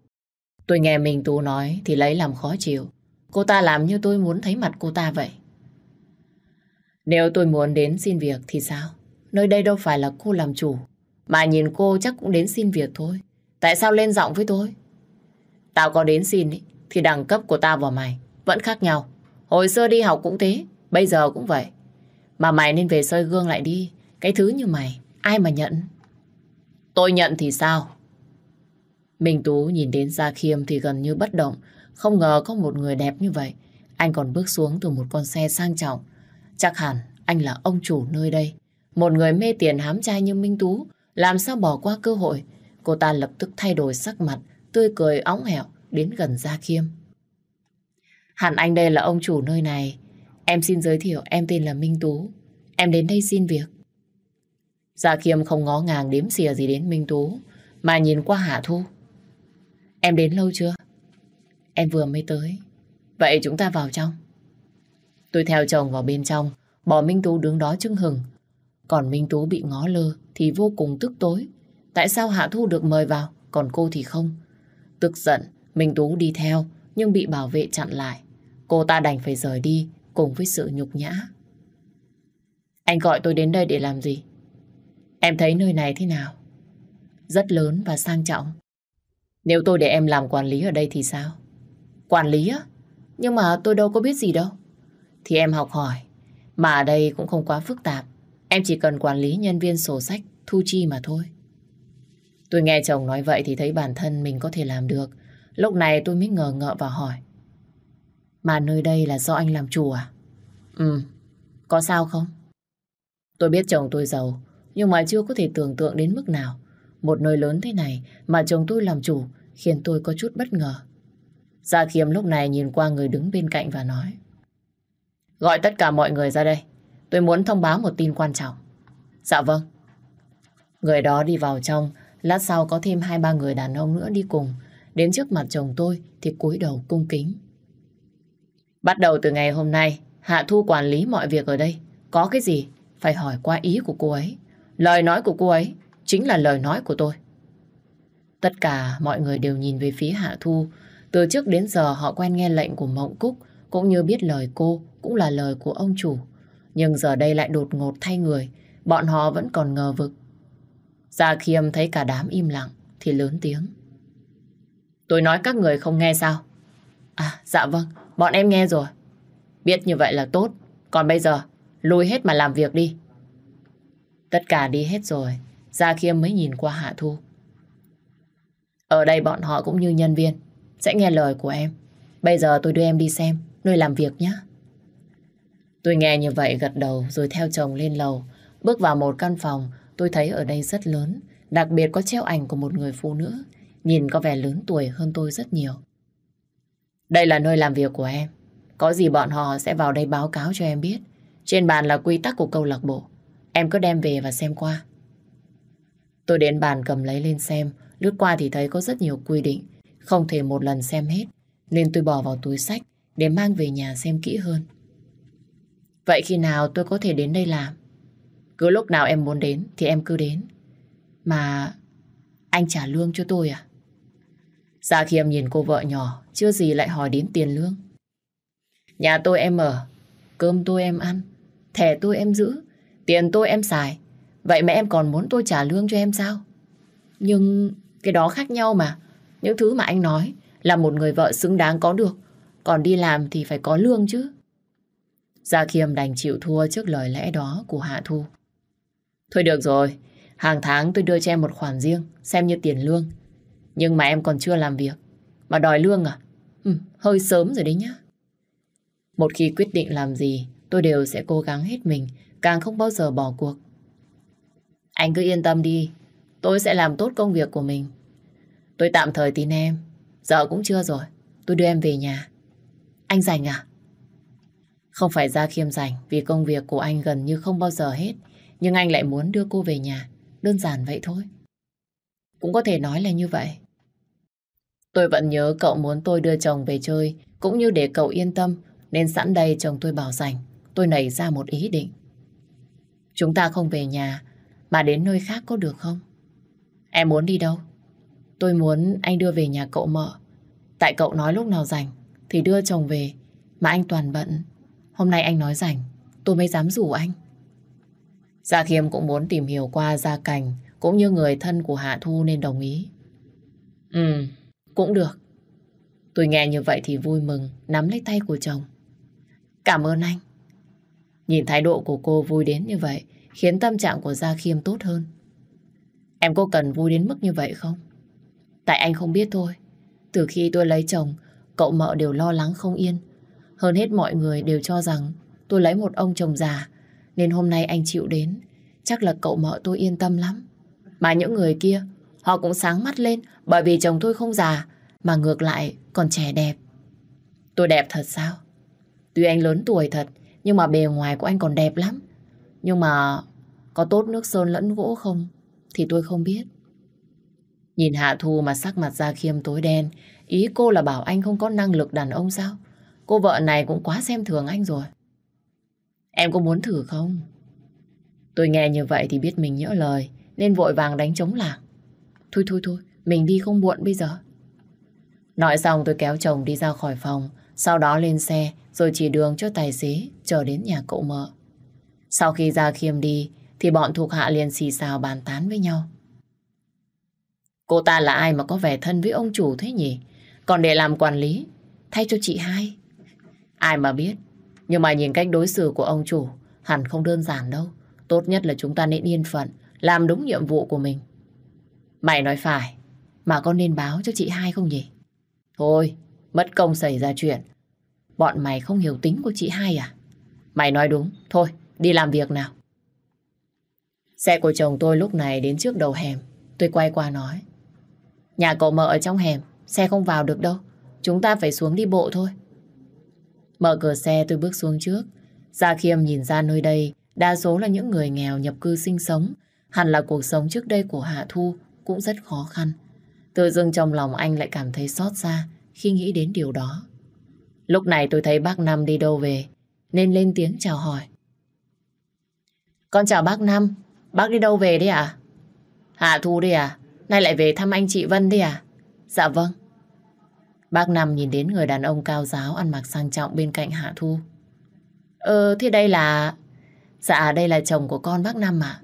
A: Tôi nghe Minh Tú nói thì lấy làm khó chịu. Cô ta làm như tôi muốn thấy mặt cô ta vậy. Nếu tôi muốn đến xin việc thì sao? Nơi đây đâu phải là cô làm chủ. Mà nhìn cô chắc cũng đến xin việc thôi. Tại sao lên giọng với tôi? Tao có đến xin ý, thì đẳng cấp của tao và mày vẫn khác nhau. Hồi xưa đi học cũng thế, bây giờ cũng vậy. Mà mày nên về soi gương lại đi. Cái thứ như mày, ai mà nhận? Tôi nhận thì sao? Minh Tú nhìn đến Gia Khiêm thì gần như bất động. Không ngờ có một người đẹp như vậy. Anh còn bước xuống từ một con xe sang trọng. Chắc hẳn anh là ông chủ nơi đây. Một người mê tiền hám trai như Minh Tú. Làm sao bỏ qua cơ hội? Cô ta lập tức thay đổi sắc mặt, tươi cười óng hẹo đến gần Gia Khiêm. Hẳn anh đây là ông chủ nơi này. Em xin giới thiệu em tên là Minh Tú. Em đến đây xin việc. Gia Khiêm không ngó ngàng đếm xìa gì đến Minh Tú, mà nhìn qua Hạ Thu. Em đến lâu chưa? Em vừa mới tới. Vậy chúng ta vào trong. Tôi theo chồng vào bên trong, bỏ Minh Tú đứng đó chưng hừng. Còn Minh Tú bị ngó lơ thì vô cùng tức tối. Tại sao Hạ Thu được mời vào, còn cô thì không? Tức giận, Minh Tú đi theo, nhưng bị bảo vệ chặn lại. Cô ta đành phải rời đi, cùng với sự nhục nhã. Anh gọi tôi đến đây để làm gì? Em thấy nơi này thế nào? Rất lớn và sang trọng. Nếu tôi để em làm quản lý ở đây thì sao? Quản lý á? Nhưng mà tôi đâu có biết gì đâu. Thì em học hỏi. Mà ở đây cũng không quá phức tạp. Em chỉ cần quản lý nhân viên sổ sách, thu chi mà thôi. Tôi nghe chồng nói vậy thì thấy bản thân mình có thể làm được. Lúc này tôi mới ngờ ngợ và hỏi. Mà nơi đây là do anh làm chủ à? Ừ, có sao không? Tôi biết chồng tôi giàu, nhưng mà chưa có thể tưởng tượng đến mức nào. Một nơi lớn thế này mà chồng tôi làm chủ khiến tôi có chút bất ngờ. Gia Khiêm lúc này nhìn qua người đứng bên cạnh và nói Gọi tất cả mọi người ra đây. Tôi muốn thông báo một tin quan trọng. Dạ vâng. Người đó đi vào trong, lát sau có thêm hai ba người đàn ông nữa đi cùng. Đến trước mặt chồng tôi thì cúi đầu cung kính. Bắt đầu từ ngày hôm nay, Hạ Thu quản lý mọi việc ở đây. Có cái gì, phải hỏi qua ý của cô ấy. Lời nói của cô ấy chính là lời nói của tôi. Tất cả mọi người đều nhìn về phía Hạ Thu. Từ trước đến giờ họ quen nghe lệnh của Mộng Cúc, cũng như biết lời cô cũng là lời của ông chủ. Nhưng giờ đây lại đột ngột thay người, bọn họ vẫn còn ngờ vực. Gia Khiêm thấy cả đám im lặng, thì lớn tiếng. Tôi nói các người không nghe sao? À, dạ vâng, bọn em nghe rồi. Biết như vậy là tốt, còn bây giờ, lùi hết mà làm việc đi. Tất cả đi hết rồi, Gia Khiêm mới nhìn qua Hạ Thu. Ở đây bọn họ cũng như nhân viên, sẽ nghe lời của em. Bây giờ tôi đưa em đi xem, nơi làm việc nhé. Tôi nghe như vậy gật đầu rồi theo chồng lên lầu. Bước vào một căn phòng, tôi thấy ở đây rất lớn. Đặc biệt có treo ảnh của một người phụ nữ. Nhìn có vẻ lớn tuổi hơn tôi rất nhiều. Đây là nơi làm việc của em. Có gì bọn họ sẽ vào đây báo cáo cho em biết. Trên bàn là quy tắc của câu lạc bộ. Em cứ đem về và xem qua. Tôi đến bàn cầm lấy lên xem. Lướt qua thì thấy có rất nhiều quy định. Không thể một lần xem hết. Nên tôi bỏ vào túi sách để mang về nhà xem kỹ hơn. Vậy khi nào tôi có thể đến đây làm? Cứ lúc nào em muốn đến thì em cứ đến. Mà anh trả lương cho tôi à? Dạ Sa khi em nhìn cô vợ nhỏ, chưa gì lại hỏi đến tiền lương. Nhà tôi em ở, cơm tôi em ăn, thẻ tôi em giữ, tiền tôi em xài. Vậy mà em còn muốn tôi trả lương cho em sao? Nhưng cái đó khác nhau mà. Những thứ mà anh nói là một người vợ xứng đáng có được. Còn đi làm thì phải có lương chứ. Gia Khiêm đành chịu thua trước lời lẽ đó của Hạ Thu. Thôi được rồi, hàng tháng tôi đưa cho em một khoản riêng, xem như tiền lương. Nhưng mà em còn chưa làm việc. Mà đòi lương à? Ừ, hơi sớm rồi đấy nhá. Một khi quyết định làm gì, tôi đều sẽ cố gắng hết mình, càng không bao giờ bỏ cuộc. Anh cứ yên tâm đi, tôi sẽ làm tốt công việc của mình. Tôi tạm thời tin em, giờ cũng chưa rồi, tôi đưa em về nhà. Anh rảnh à? Không phải gia khiêm rảnh vì công việc của anh gần như không bao giờ hết, nhưng anh lại muốn đưa cô về nhà, đơn giản vậy thôi. Cũng có thể nói là như vậy. Tôi vẫn nhớ cậu muốn tôi đưa chồng về chơi, cũng như để cậu yên tâm, nên sẵn đây chồng tôi bảo rảnh, tôi nảy ra một ý định. Chúng ta không về nhà, mà đến nơi khác có được không? Em muốn đi đâu? Tôi muốn anh đưa về nhà cậu mợ. Tại cậu nói lúc nào rảnh thì đưa chồng về, mà anh toàn bận. Hôm nay anh nói rảnh, tôi mới dám rủ anh. Gia Khiêm cũng muốn tìm hiểu qua Gia Cảnh cũng như người thân của Hạ Thu nên đồng ý. Ừ, cũng được. Tôi nghe như vậy thì vui mừng, nắm lấy tay của chồng. Cảm ơn anh. Nhìn thái độ của cô vui đến như vậy, khiến tâm trạng của Gia Khiêm tốt hơn. Em có cần vui đến mức như vậy không? Tại anh không biết thôi. Từ khi tôi lấy chồng, cậu mợ đều lo lắng không yên. Hơn hết mọi người đều cho rằng tôi lấy một ông chồng già, nên hôm nay anh chịu đến. Chắc là cậu mợ tôi yên tâm lắm. Mà những người kia, họ cũng sáng mắt lên bởi vì chồng tôi không già, mà ngược lại còn trẻ đẹp. Tôi đẹp thật sao? Tuy anh lớn tuổi thật, nhưng mà bề ngoài của anh còn đẹp lắm. Nhưng mà có tốt nước sơn lẫn gỗ không thì tôi không biết. Nhìn Hạ Thu mà sắc mặt ra khiêm tối đen, ý cô là bảo anh không có năng lực đàn ông sao? Cô vợ này cũng quá xem thường anh rồi. Em có muốn thử không? Tôi nghe như vậy thì biết mình nhỡ lời, nên vội vàng đánh trống lạc. Thôi thôi thôi, mình đi không muộn bây giờ. Nói xong tôi kéo chồng đi ra khỏi phòng, sau đó lên xe rồi chỉ đường cho tài xế chờ đến nhà cậu mợ. Sau khi ra khiêm đi thì bọn thuộc hạ liền xì xào bàn tán với nhau. Cô ta là ai mà có vẻ thân với ông chủ thế nhỉ? Còn để làm quản lý, thay cho chị hai. Ai mà biết, nhưng mà nhìn cách đối xử của ông chủ hẳn không đơn giản đâu. Tốt nhất là chúng ta nên yên phận, làm đúng nhiệm vụ của mình. Mày nói phải, mà con nên báo cho chị hai không nhỉ? Thôi, mất công xảy ra chuyện. Bọn mày không hiểu tính của chị hai à? Mày nói đúng, thôi, đi làm việc nào. Xe của chồng tôi lúc này đến trước đầu hẻm. Tôi quay qua nói. Nhà cậu mợ ở trong hẻm, xe không vào được đâu. Chúng ta phải xuống đi bộ thôi. Mở cửa xe tôi bước xuống trước. Gia Khiêm nhìn ra nơi đây, đa số là những người nghèo nhập cư sinh sống. Hẳn là cuộc sống trước đây của Hạ Thu cũng rất khó khăn. Tự dưng trong lòng anh lại cảm thấy xót xa khi nghĩ đến điều đó. Lúc này tôi thấy bác Năm đi đâu về, nên lên tiếng chào hỏi. Con chào bác Năm, bác đi đâu về đấy à? Hạ Thu đi à? Nay lại về thăm anh chị Vân đi à? Dạ vâng. Bác Năm nhìn đến người đàn ông cao giáo ăn mặc sang trọng bên cạnh Hạ Thu. Ờ, thế đây là... Dạ, đây là chồng của con bác Năm à?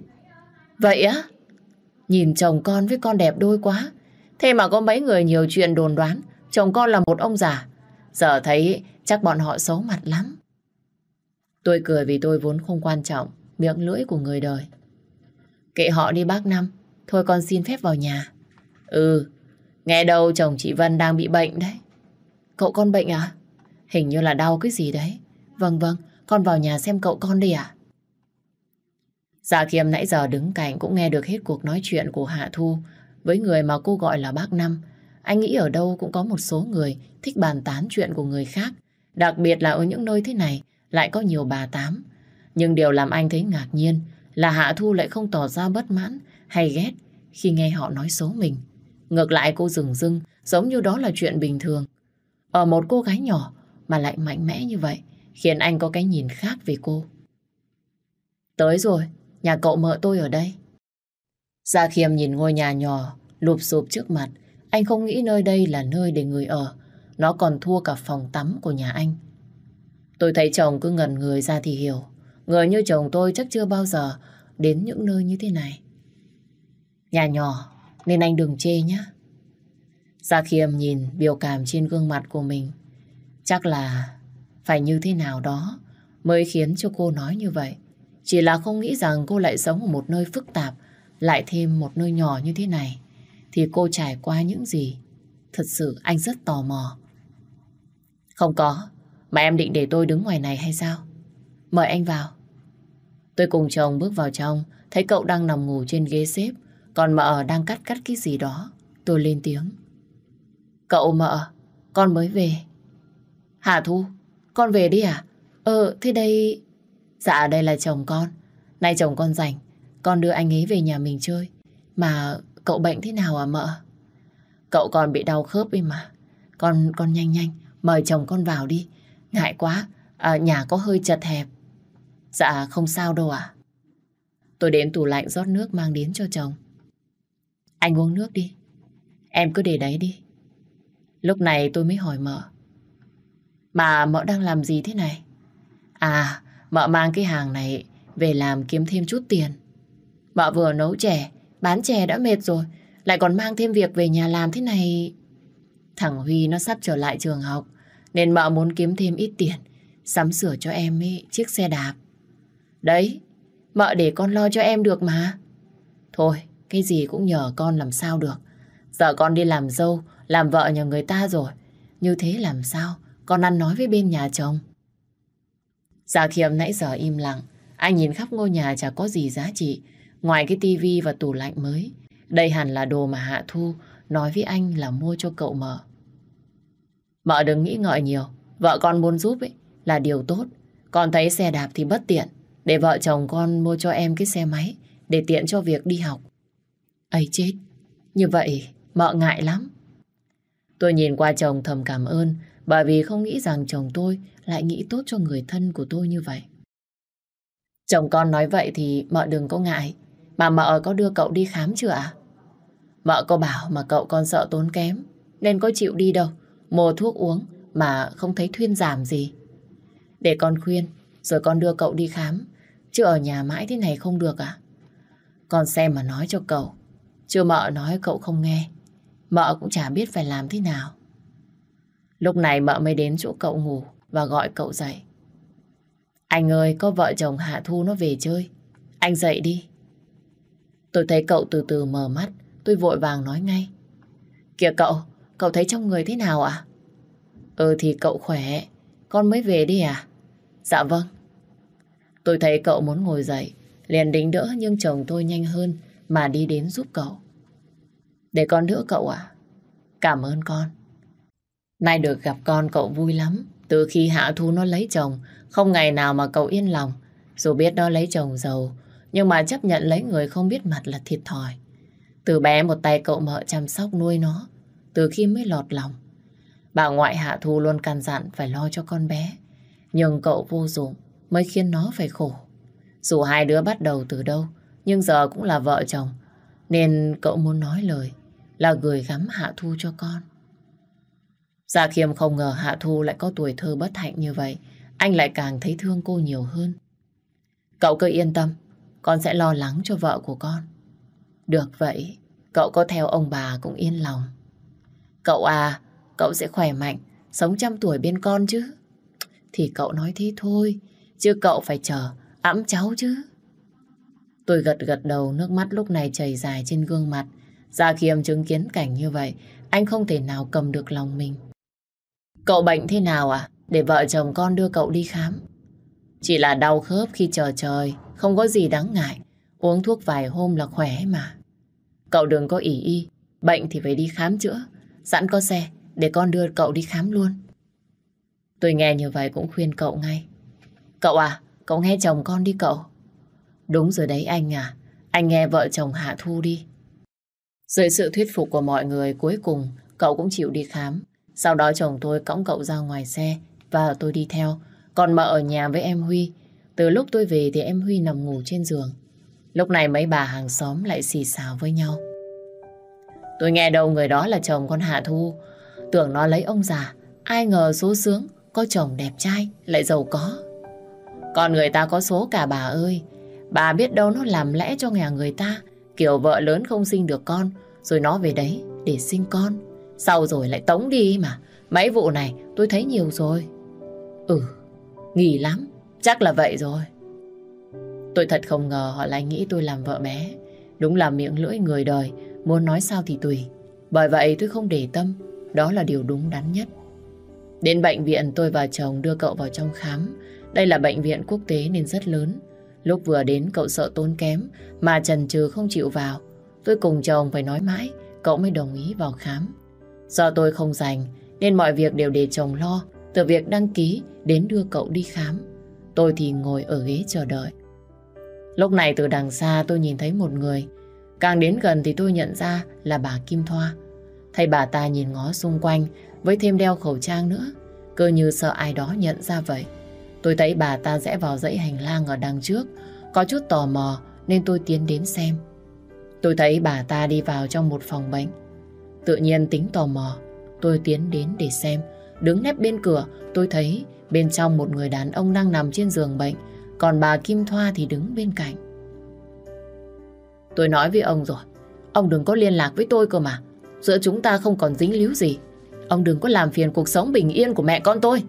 A: Vậy á? Nhìn chồng con với con đẹp đôi quá. Thế mà có mấy người nhiều chuyện đồn đoán chồng con là một ông già. Giờ thấy chắc bọn họ xấu mặt lắm. Tôi cười vì tôi vốn không quan trọng miệng lưỡi của người đời. Kệ họ đi bác Năm. Thôi con xin phép vào nhà. Ừ, nghe đâu chồng chị Vân đang bị bệnh đấy. Cậu con bệnh à? Hình như là đau cái gì đấy. Vâng vâng, con vào nhà xem cậu con đi à? Dạ Khiêm nãy giờ đứng cạnh cũng nghe được hết cuộc nói chuyện của Hạ Thu với người mà cô gọi là bác Năm. Anh nghĩ ở đâu cũng có một số người thích bàn tán chuyện của người khác. Đặc biệt là ở những nơi thế này lại có nhiều bà tám. Nhưng điều làm anh thấy ngạc nhiên là Hạ Thu lại không tỏ ra bất mãn hay ghét khi nghe họ nói xấu mình. Ngược lại cô dừng dưng giống như đó là chuyện bình thường. Ở một cô gái nhỏ mà lại mạnh mẽ như vậy khiến anh có cái nhìn khác về cô. Tới rồi, nhà cậu mợ tôi ở đây. Gia Khiêm nhìn ngôi nhà nhỏ, lụp sụp trước mặt. Anh không nghĩ nơi đây là nơi để người ở. Nó còn thua cả phòng tắm của nhà anh. Tôi thấy chồng cứ ngẩn người ra thì hiểu. Người như chồng tôi chắc chưa bao giờ đến những nơi như thế này. Nhà nhỏ, nên anh đừng chê nhé. Gia Khiêm nhìn biểu cảm trên gương mặt của mình. Chắc là phải như thế nào đó mới khiến cho cô nói như vậy. Chỉ là không nghĩ rằng cô lại sống ở một nơi phức tạp, lại thêm một nơi nhỏ như thế này. Thì cô trải qua những gì? Thật sự anh rất tò mò. Không có, mà em định để tôi đứng ngoài này hay sao? Mời anh vào. Tôi cùng chồng bước vào trong, thấy cậu đang nằm ngủ trên ghế xếp, còn mợ đang cắt cắt cái gì đó. Tôi lên tiếng. Cậu mợ, con mới về. Hà Thu, con về đi à? Ờ, thế đây... Dạ, đây là chồng con. Nay chồng con rảnh, con đưa anh ấy về nhà mình chơi. Mà cậu bệnh thế nào à mợ? Cậu còn bị đau khớp ấy mà. Con con nhanh nhanh, mời chồng con vào đi. Ngại quá, à, nhà có hơi chật hẹp. Dạ, không sao đâu à. Tôi đến tủ lạnh rót nước mang đến cho chồng. Anh uống nước đi. Em cứ để đấy đi. Lúc này tôi mới hỏi mợ. Mà mợ đang làm gì thế này? À, mợ mang cái hàng này về làm kiếm thêm chút tiền. Mợ vừa nấu chè, bán chè đã mệt rồi, lại còn mang thêm việc về nhà làm thế này. Thằng Huy nó sắp trở lại trường học, nên mợ muốn kiếm thêm ít tiền, sắm sửa cho em ấy chiếc xe đạp. Đấy, mợ để con lo cho em được mà. Thôi, cái gì cũng nhờ con làm sao được. Giờ con đi làm dâu, làm vợ nhà người ta rồi. Như thế làm sao con ăn nói với bên nhà chồng? Dạ Khiêm nãy giờ im lặng. Anh nhìn khắp ngôi nhà chả có gì giá trị. Ngoài cái tivi và tủ lạnh mới. Đây hẳn là đồ mà Hạ Thu nói với anh là mua cho cậu mợ. Mợ đừng nghĩ ngợi nhiều. Vợ con muốn giúp ấy là điều tốt. Con thấy xe đạp thì bất tiện. Để vợ chồng con mua cho em cái xe máy để tiện cho việc đi học ấy chết, như vậy mợ ngại lắm. Tôi nhìn qua chồng thầm cảm ơn bởi vì không nghĩ rằng chồng tôi lại nghĩ tốt cho người thân của tôi như vậy. Chồng con nói vậy thì mợ đừng có ngại. Mà mợ có đưa cậu đi khám chưa ạ? Mợ có bảo mà cậu con sợ tốn kém nên có chịu đi đâu. Mua thuốc uống mà không thấy thuyên giảm gì. Để con khuyên rồi con đưa cậu đi khám. Chứ ở nhà mãi thế này không được à? Con xem mà nói cho cậu. Chưa mợ nói cậu không nghe. Mợ cũng chả biết phải làm thế nào. Lúc này mợ mới đến chỗ cậu ngủ và gọi cậu dậy. Anh ơi, có vợ chồng Hạ Thu nó về chơi. Anh dậy đi. Tôi thấy cậu từ từ mở mắt, tôi vội vàng nói ngay. Kìa cậu, cậu thấy trong người thế nào ạ? Ừ thì cậu khỏe, con mới về đi à? Dạ vâng. Tôi thấy cậu muốn ngồi dậy, liền đính đỡ nhưng chồng tôi nhanh hơn mà đi đến giúp cậu. Để con đỡ cậu à? Cảm ơn con. Nay được gặp con cậu vui lắm. Từ khi Hạ Thu nó lấy chồng, không ngày nào mà cậu yên lòng. Dù biết nó lấy chồng giàu, nhưng mà chấp nhận lấy người không biết mặt là thiệt thòi. Từ bé một tay cậu mợ chăm sóc nuôi nó, từ khi mới lọt lòng. Bà ngoại Hạ Thu luôn can dặn phải lo cho con bé. Nhưng cậu vô dụng mới khiến nó phải khổ. Dù hai đứa bắt đầu từ đâu, nhưng giờ cũng là vợ chồng. Nên cậu muốn nói lời là gửi gắm Hạ Thu cho con. Dạ Khiêm không ngờ Hạ Thu lại có tuổi thơ bất hạnh như vậy. Anh lại càng thấy thương cô nhiều hơn. Cậu cứ yên tâm, con sẽ lo lắng cho vợ của con. Được vậy, cậu có theo ông bà cũng yên lòng. Cậu à, cậu sẽ khỏe mạnh, sống trăm tuổi bên con chứ. Thì cậu nói thế thôi, chứ cậu phải chờ, ẵm cháu chứ. Tôi gật gật đầu, nước mắt lúc này chảy dài trên gương mặt. Dạ Gia Khiêm chứng kiến cảnh như vậy, anh không thể nào cầm được lòng mình. Cậu bệnh thế nào à? Để vợ chồng con đưa cậu đi khám. Chỉ là đau khớp khi chờ trời, không có gì đáng ngại. Uống thuốc vài hôm là khỏe mà. Cậu đừng có ỉ y, bệnh thì phải đi khám chữa. Sẵn có xe, để con đưa cậu đi khám luôn. Tôi nghe như vậy cũng khuyên cậu ngay. Cậu à, cậu nghe chồng con đi cậu. Đúng rồi đấy anh à, anh nghe vợ chồng Hạ Thu đi. Dưới sự thuyết phục của mọi người, cuối cùng cậu cũng chịu đi khám. Sau đó chồng tôi cõng cậu ra ngoài xe và tôi đi theo. Còn mợ ở nhà với em Huy. Từ lúc tôi về thì em Huy nằm ngủ trên giường. Lúc này mấy bà hàng xóm lại xì xào với nhau. Tôi nghe đâu người đó là chồng con Hạ Thu. Tưởng nó lấy ông già. Ai ngờ số sướng, có chồng đẹp trai, lại giàu có. Còn người ta có số cả bà ơi. Bà biết đâu nó làm lẽ cho nhà người ta. Kiểu vợ lớn không sinh được con, rồi nó về đấy để sinh con. Sau rồi lại tống đi mà. Mấy vụ này tôi thấy nhiều rồi. Ừ, nghỉ lắm. Chắc là vậy rồi. Tôi thật không ngờ họ lại nghĩ tôi làm vợ bé. Đúng là miệng lưỡi người đời, muốn nói sao thì tùy. Bởi vậy tôi không để tâm, đó là điều đúng đắn nhất. Đến bệnh viện tôi và chồng đưa cậu vào trong khám. Đây là bệnh viện quốc tế nên rất lớn. Lúc vừa đến cậu sợ tốn kém mà trần trừ không chịu vào. Tôi cùng chồng phải nói mãi, cậu mới đồng ý vào khám. Do tôi không rảnh nên mọi việc đều để chồng lo, từ việc đăng ký đến đưa cậu đi khám. Tôi thì ngồi ở ghế chờ đợi. Lúc này từ đằng xa tôi nhìn thấy một người. Càng đến gần thì tôi nhận ra là bà Kim Thoa. Thấy bà ta nhìn ngó xung quanh với thêm đeo khẩu trang nữa. Cơ như sợ ai đó nhận ra vậy. Tôi thấy bà ta rẽ vào dãy hành lang ở đằng trước. Có chút tò mò nên tôi tiến đến xem. Tôi thấy bà ta đi vào trong một phòng bệnh. Tự nhiên tính tò mò, tôi tiến đến để xem. Đứng nép bên cửa, tôi thấy bên trong một người đàn ông đang nằm trên giường bệnh, còn bà Kim Thoa thì đứng bên cạnh. Tôi nói với ông rồi, ông đừng có liên lạc với tôi cơ mà. Giữa chúng ta không còn dính líu gì. Ông đừng có làm phiền cuộc sống bình yên của mẹ con tôi.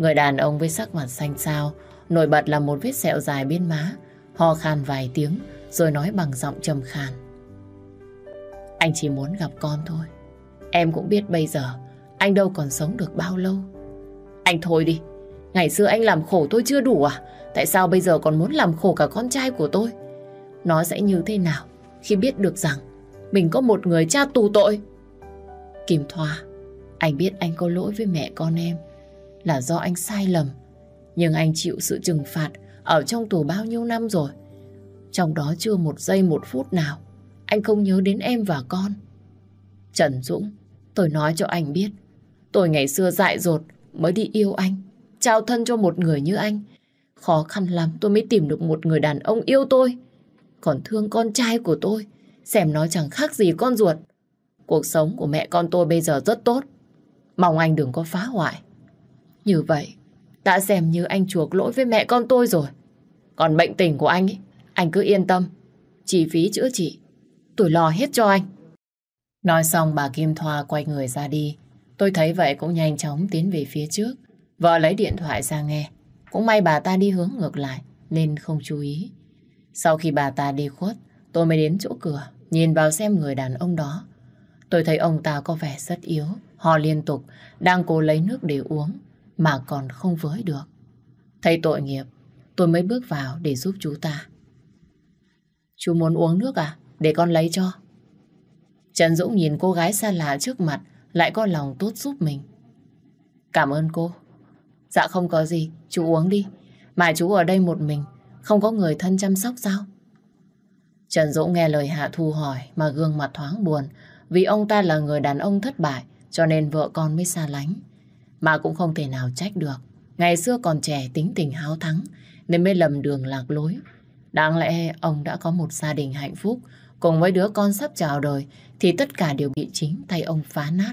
A: Người đàn ông với sắc mặt xanh xao, nổi bật là một vết sẹo dài bên má, ho khan vài tiếng, rồi nói bằng giọng trầm khàn. Anh chỉ muốn gặp con thôi. Em cũng biết bây giờ anh đâu còn sống được bao lâu. Anh thôi đi. Ngày xưa anh làm khổ tôi chưa đủ à? Tại sao bây giờ còn muốn làm khổ cả con trai của tôi? Nó sẽ như thế nào khi biết được rằng mình có một người cha tù tội? Kim Thoa, anh biết anh có lỗi với mẹ con em là do anh sai lầm. Nhưng anh chịu sự trừng phạt ở trong tù bao nhiêu năm rồi. Trong đó chưa một giây một phút nào anh không nhớ đến em và con. Trần Dũng, tôi nói cho anh biết, tôi ngày xưa dại dột mới đi yêu anh, trao thân cho một người như anh. Khó khăn lắm tôi mới tìm được một người đàn ông yêu tôi. Còn thương con trai của tôi, xem nó chẳng khác gì con ruột. Cuộc sống của mẹ con tôi bây giờ rất tốt. Mong anh đừng có phá hoại. Như vậy, đã xem như anh chuộc lỗi với mẹ con tôi rồi. Còn bệnh tình của anh ấy, anh cứ yên tâm. Chi phí chữa trị, tôi lo hết cho anh. Nói xong bà Kim Thoa quay người ra đi. Tôi thấy vậy cũng nhanh chóng tiến về phía trước. Vợ lấy điện thoại ra nghe. Cũng may bà ta đi hướng ngược lại nên không chú ý. Sau khi bà ta đi khuất, tôi mới đến chỗ cửa, nhìn vào xem người đàn ông đó. Tôi thấy ông ta có vẻ rất yếu, ho liên tục, đang cố lấy nước để uống, mà còn không với được. Thấy tội nghiệp, tôi mới bước vào để giúp chú ta. Chú muốn uống nước à? Để con lấy cho. Trần Dũng nhìn cô gái xa lạ trước mặt, lại có lòng tốt giúp mình. Cảm ơn cô. Dạ không có gì, chú uống đi. Mà chú ở đây một mình, không có người thân chăm sóc sao? Trần Dũng nghe lời Hạ Thu hỏi mà gương mặt thoáng buồn vì ông ta là người đàn ông thất bại cho nên vợ con mới xa lánh. Mà cũng không thể nào trách được. Ngày xưa còn trẻ tính tình háo thắng nên mới lầm đường lạc lối. Đáng lẽ ông đã có một gia đình hạnh phúc cùng với đứa con sắp chào đời thì tất cả đều bị chính tay ông phá nát.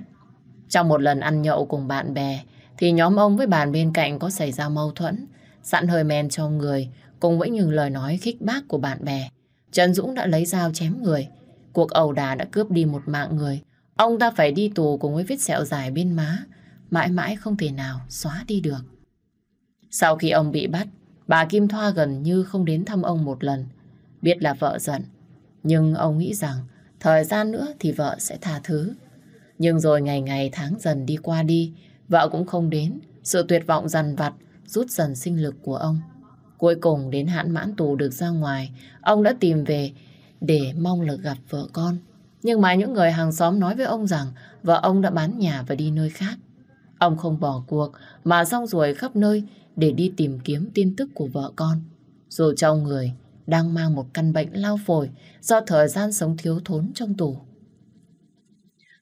A: Trong một lần ăn nhậu cùng bạn bè thì nhóm ông với bàn bên cạnh có xảy ra mâu thuẫn, sẵn hơi men cho người cùng với những lời nói khích bác của bạn bè. Trần Dũng đã lấy dao chém người. Cuộc ẩu đả đã cướp đi một mạng người. Ông ta phải đi tù cùng với vết sẹo dài bên má, mãi mãi không thể nào xóa đi được. Sau khi ông bị bắt, bà Kim Thoa gần như không đến thăm ông một lần. Biết là vợ giận, nhưng ông nghĩ rằng thời gian nữa thì vợ sẽ tha thứ. Nhưng rồi ngày ngày tháng dần đi qua đi, vợ cũng không đến, sự tuyệt vọng dằn vặt rút dần sinh lực của ông. Cuối cùng đến hạn mãn tù được ra ngoài, ông đã tìm về để mong được gặp vợ con. Nhưng mà những người hàng xóm nói với ông rằng vợ ông đã bán nhà và đi nơi khác. Ông không bỏ cuộc mà rong ruổi khắp nơi để đi tìm kiếm tin tức của vợ con. Dù trong người đang mang một căn bệnh lao phổi do thời gian sống thiếu thốn trong tù.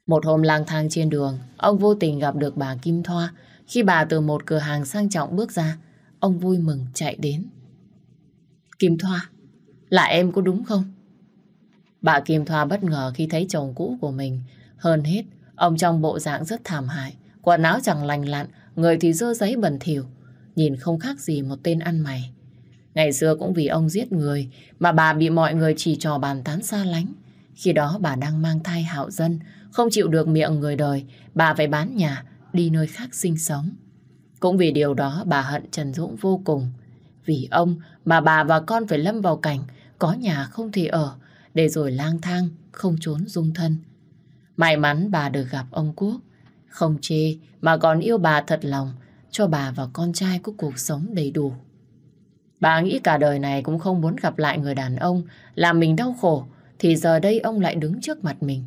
A: Một hôm lang thang trên đường, ông vô tình gặp được bà Kim Thoa. Khi bà từ một cửa hàng sang trọng bước ra, ông vui mừng chạy đến. Kim Thoa, là em có đúng không? Bà Kim Thoa bất ngờ khi thấy chồng cũ của mình. Hơn hết, ông trong bộ dạng rất thảm hại. Quần áo chẳng lành lặn, người thì dơ giấy bẩn thỉu. Nhìn không khác gì một tên ăn mày. Ngày xưa cũng vì ông giết người mà bà bị mọi người chỉ trò bàn tán xa lánh. Khi đó bà đang mang thai hạo dân, không chịu được miệng người đời, bà phải bán nhà, đi nơi khác sinh sống. Cũng vì điều đó bà hận Trần Dũng vô cùng. Vì ông mà bà và con phải lâm vào cảnh có nhà không thể ở, để rồi lang thang, không trốn dung thân. May mắn bà được gặp ông Quốc, không chê mà còn yêu bà thật lòng, cho bà và con trai có cuộc sống đầy đủ. Bà nghĩ cả đời này cũng không muốn gặp lại người đàn ông làm mình đau khổ, thì giờ đây ông lại đứng trước mặt mình.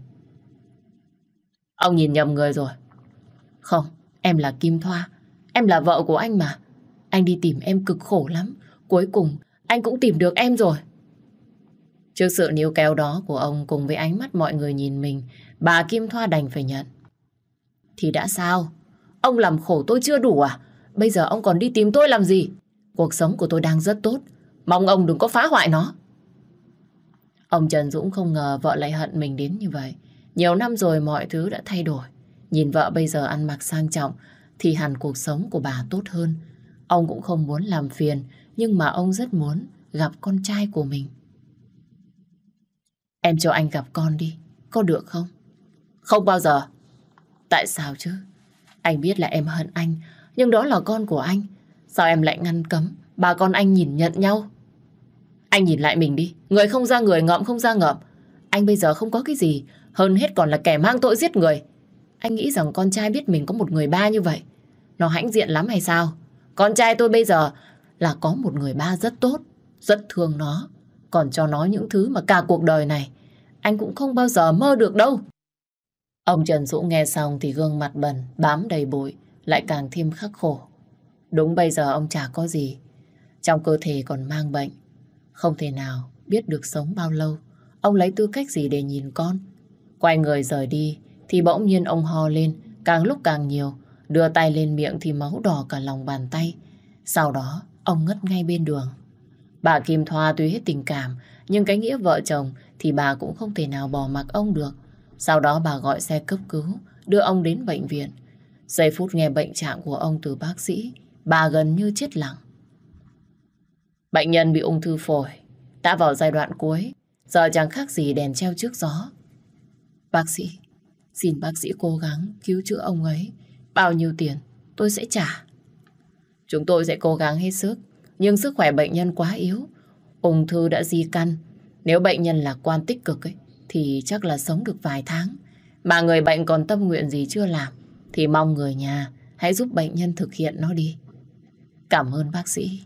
A: Ông nhìn nhầm người rồi. Không, em là Kim Thoa. Em là vợ của anh mà. Anh đi tìm em cực khổ lắm. Cuối cùng, anh cũng tìm được em rồi. Trước sự níu kéo đó của ông cùng với ánh mắt mọi người nhìn mình, bà Kim Thoa đành phải nhận. Thì đã sao? Ông làm khổ tôi chưa đủ à? Bây giờ ông còn đi tìm tôi làm gì? Cuộc sống của tôi đang rất tốt. Mong ông đừng có phá hoại nó. Ông Trần Dũng không ngờ vợ lại hận mình đến như vậy. Nhiều năm rồi mọi thứ đã thay đổi. Nhìn vợ bây giờ ăn mặc sang trọng thì hẳn cuộc sống của bà tốt hơn. Ông cũng không muốn làm phiền nhưng mà ông rất muốn gặp con trai của mình. Em cho anh gặp con đi, có được không? Không bao giờ. Tại sao chứ? Anh biết là em hận anh, nhưng đó là con của anh. Sao em lại ngăn cấm bà con anh nhìn nhận nhau? Anh nhìn lại mình đi, người không ra người, ngợm không ra ngợm. Anh bây giờ không có cái gì, hơn hết còn là kẻ mang tội giết người. Anh nghĩ rằng con trai biết mình có một người ba như vậy. Nó hãnh diện lắm hay sao? Con trai tôi bây giờ là có một người ba rất tốt, rất thương nó. Còn cho nó những thứ mà cả cuộc đời này anh cũng không bao giờ mơ được đâu. Ông Trần Dũ nghe xong thì gương mặt bẩn, bám đầy bụi, lại càng thêm khắc khổ. Đúng bây giờ ông chả có gì. Trong cơ thể còn mang bệnh. Không thể nào biết được sống bao lâu. Ông lấy tư cách gì để nhìn con. Quay người rời đi thì bỗng nhiên ông ho lên, càng lúc càng nhiều. Đưa tay lên miệng thì máu đỏ cả lòng bàn tay. Sau đó ông ngất ngay bên đường. Bà Kim Thoa tuy hết tình cảm, nhưng cái nghĩa vợ chồng thì bà cũng không thể nào bỏ mặc ông được. Sau đó bà gọi xe cấp cứu, đưa ông đến bệnh viện. Giây phút nghe bệnh trạng của ông từ bác sĩ, bà gần như chết lặng. Bệnh nhân bị ung thư phổi, đã vào giai đoạn cuối, giờ chẳng khác gì đèn treo trước gió. Bác sĩ, xin bác sĩ cố gắng cứu chữa ông ấy. Bao nhiêu tiền tôi sẽ trả. Chúng tôi sẽ cố gắng hết sức, nhưng sức khỏe bệnh nhân quá yếu. Ung thư đã di căn. Nếu bệnh nhân lạc quan tích cực ấy, thì chắc là sống được vài tháng. Mà người bệnh còn tâm nguyện gì chưa làm, thì mong người nhà hãy giúp bệnh nhân thực hiện nó đi. Cảm ơn bác sĩ.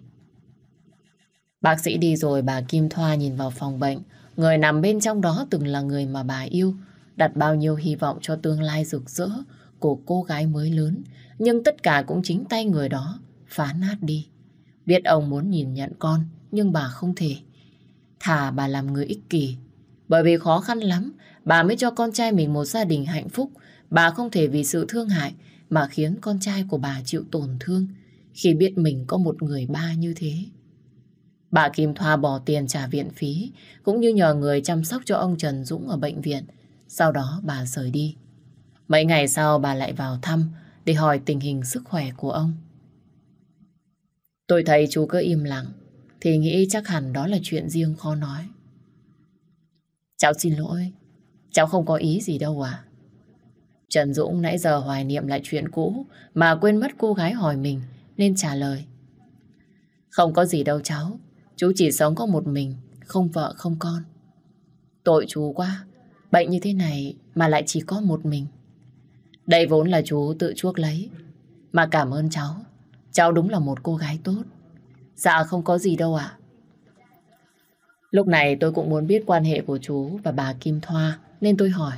A: Bác sĩ đi rồi bà Kim Thoa nhìn vào phòng bệnh. Người nằm bên trong đó từng là người mà bà yêu, đặt bao nhiêu hy vọng cho tương lai rực rỡ của cô gái mới lớn. Nhưng tất cả cũng chính tay người đó phá nát đi. Biết ông muốn nhìn nhận con, nhưng bà không thể. Thà bà làm người ích kỷ. Bởi vì khó khăn lắm, bà mới cho con trai mình một gia đình hạnh phúc. Bà không thể vì sự thương hại mà khiến con trai của bà chịu tổn thương khi biết mình có một người ba như thế. Bà Kim Thoa bỏ tiền trả viện phí, cũng như nhờ người chăm sóc cho ông Trần Dũng ở bệnh viện. Sau đó bà rời đi. Mấy ngày sau bà lại vào thăm để hỏi tình hình sức khỏe của ông. Tôi thấy chú cứ im lặng, thì nghĩ chắc hẳn đó là chuyện riêng khó nói. Cháu xin lỗi, cháu không có ý gì đâu à. Trần Dũng nãy giờ hoài niệm lại chuyện cũ mà quên mất cô gái hỏi mình nên trả lời. Không có gì đâu cháu, chú chỉ sống có một mình, không vợ không con. Tội chú quá, bệnh như thế này mà lại chỉ có một mình. Đây vốn là chú tự chuốc lấy, mà cảm ơn cháu. Cháu đúng là một cô gái tốt. Dạ không có gì đâu ạ. Lúc này tôi cũng muốn biết quan hệ của chú và bà Kim Thoa nên tôi hỏi.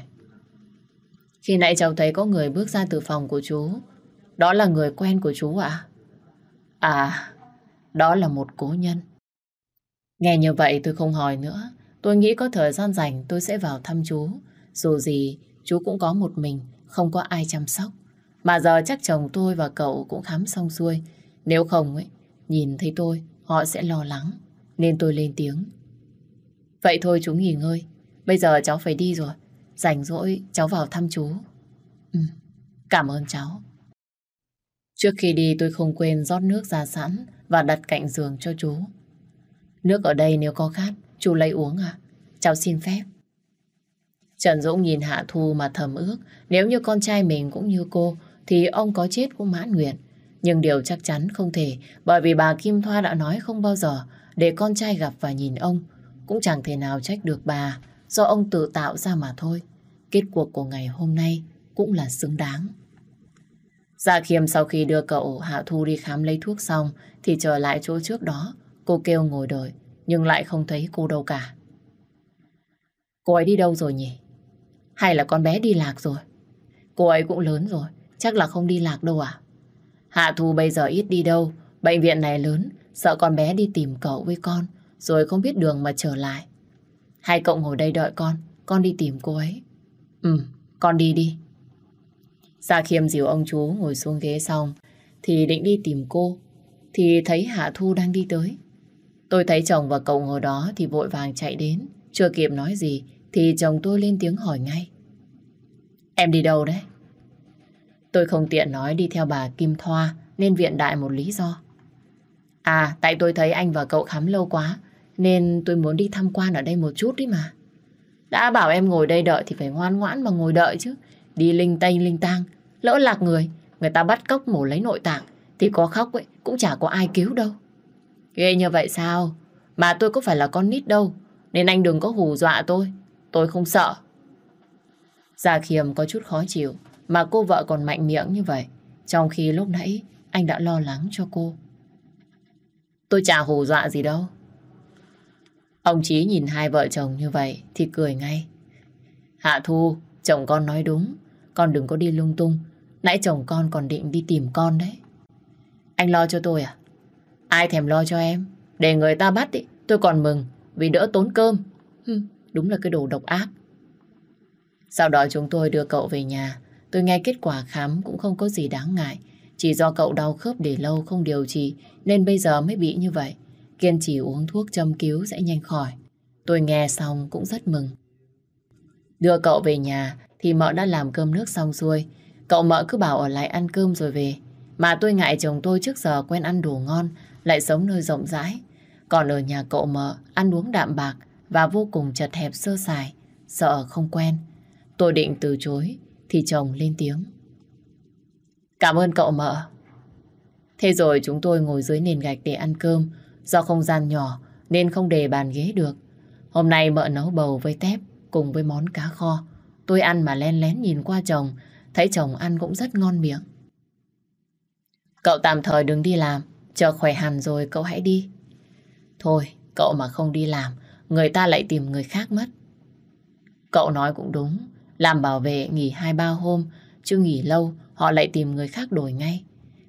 A: Khi nãy cháu thấy có người bước ra từ phòng của chú. Đó là người quen của chú ạ? À, đó là một cố nhân. Nghe như vậy tôi không hỏi nữa. Tôi nghĩ có thời gian rảnh tôi sẽ vào thăm chú. Dù gì, chú cũng có một mình, không có ai chăm sóc. Mà giờ chắc chồng tôi và cậu cũng khám xong xuôi. Nếu không ấy, nhìn thấy tôi, họ sẽ lo lắng, nên tôi lên tiếng. Vậy thôi chú nghỉ ngơi, bây giờ cháu phải đi rồi, rảnh rỗi cháu vào thăm chú. Ừ, cảm ơn cháu. Trước khi đi tôi không quên rót nước ra sẵn và đặt cạnh giường cho chú. Nước ở đây nếu có khát, chú lấy uống à? Cháu xin phép. Trần Dũng nhìn Hạ Thu mà thầm ước, nếu như con trai mình cũng như cô, thì ông có chết cũng mãn nguyện. Nhưng điều chắc chắn không thể, bởi vì bà Kim Thoa đã nói không bao giờ để con trai gặp và nhìn ông. Cũng chẳng thể nào trách được bà, do ông tự tạo ra mà thôi. Kết cuộc của ngày hôm nay cũng là xứng đáng. Dạ khiêm sau khi đưa cậu Hạ Thu đi khám lấy thuốc xong thì trở lại chỗ trước đó. Cô kêu ngồi đợi, nhưng lại không thấy cô đâu cả. Cô ấy đi đâu rồi nhỉ? Hay là con bé đi lạc rồi? Cô ấy cũng lớn rồi, chắc là không đi lạc đâu à? Hạ Thu bây giờ ít đi đâu, bệnh viện này lớn, sợ con bé đi tìm cậu với con, rồi không biết đường mà trở lại. Hai cậu ngồi đây đợi con, con đi tìm cô ấy. Ừ, con đi đi. Gia Khiêm dìu ông chú ngồi xuống ghế xong, thì định đi tìm cô, thì thấy Hạ Thu đang đi tới. Tôi thấy chồng và cậu ngồi đó thì vội vàng chạy đến, chưa kịp nói gì thì chồng tôi lên tiếng hỏi ngay. Em đi đâu đấy? Tôi không tiện nói đi theo bà Kim Thoa nên viện đại một lý do. À, tại tôi thấy anh và cậu khám lâu quá nên tôi muốn đi tham quan ở đây một chút đấy mà. Đã bảo em ngồi đây đợi thì phải ngoan ngoãn mà ngồi đợi chứ. Đi linh tây linh tang, lỡ lạc người, người ta bắt cóc mổ lấy nội tạng thì có khóc ấy, cũng chả có ai cứu đâu. Ghê như vậy sao? Mà tôi có phải là con nít đâu, nên anh đừng có hù dọa tôi. Tôi không sợ. Gia Khiêm có chút khó chịu, mà cô vợ còn mạnh miệng như vậy. Trong khi lúc nãy anh đã lo lắng cho cô. Tôi chả hù dọa gì đâu. Ông Chí nhìn hai vợ chồng như vậy thì cười ngay. Hạ Thu, chồng con nói đúng. Con đừng có đi lung tung. Nãy chồng con còn định đi tìm con đấy. Anh lo cho tôi à? Ai thèm lo cho em? Để người ta bắt đi, tôi còn mừng vì đỡ tốn cơm. Hừm, đúng là cái đồ độc ác. Sau đó chúng tôi đưa cậu về nhà. Tôi nghe kết quả khám cũng không có gì đáng ngại. Chỉ do cậu đau khớp để lâu không điều trị nên bây giờ mới bị như vậy. Kiên trì uống thuốc châm cứu sẽ nhanh khỏi. Tôi nghe xong cũng rất mừng. Đưa cậu về nhà thì mợ đã làm cơm nước xong xuôi. Cậu mợ cứ bảo ở lại ăn cơm rồi về. Mà tôi ngại chồng tôi trước giờ quen ăn đồ ngon, lại sống nơi rộng rãi. Còn ở nhà cậu mợ, ăn uống đạm bạc và vô cùng chật hẹp sơ sài, sợ không quen. Tôi định từ chối, thì chồng lên tiếng. Cảm ơn cậu mợ. Thế rồi chúng tôi ngồi dưới nền gạch để ăn cơm, do không gian nhỏ nên không để bàn ghế được. Hôm nay mợ nấu bầu với tép cùng với món cá kho. Tôi ăn mà len lén nhìn qua chồng, thấy chồng ăn cũng rất ngon miệng. Cậu tạm thời đừng đi làm, chờ khỏe hẳn rồi cậu hãy đi. Thôi, cậu mà không đi làm, người ta lại tìm người khác mất. Cậu nói cũng đúng, làm bảo vệ nghỉ hai ba hôm, chứ nghỉ lâu họ lại tìm người khác đổi ngay.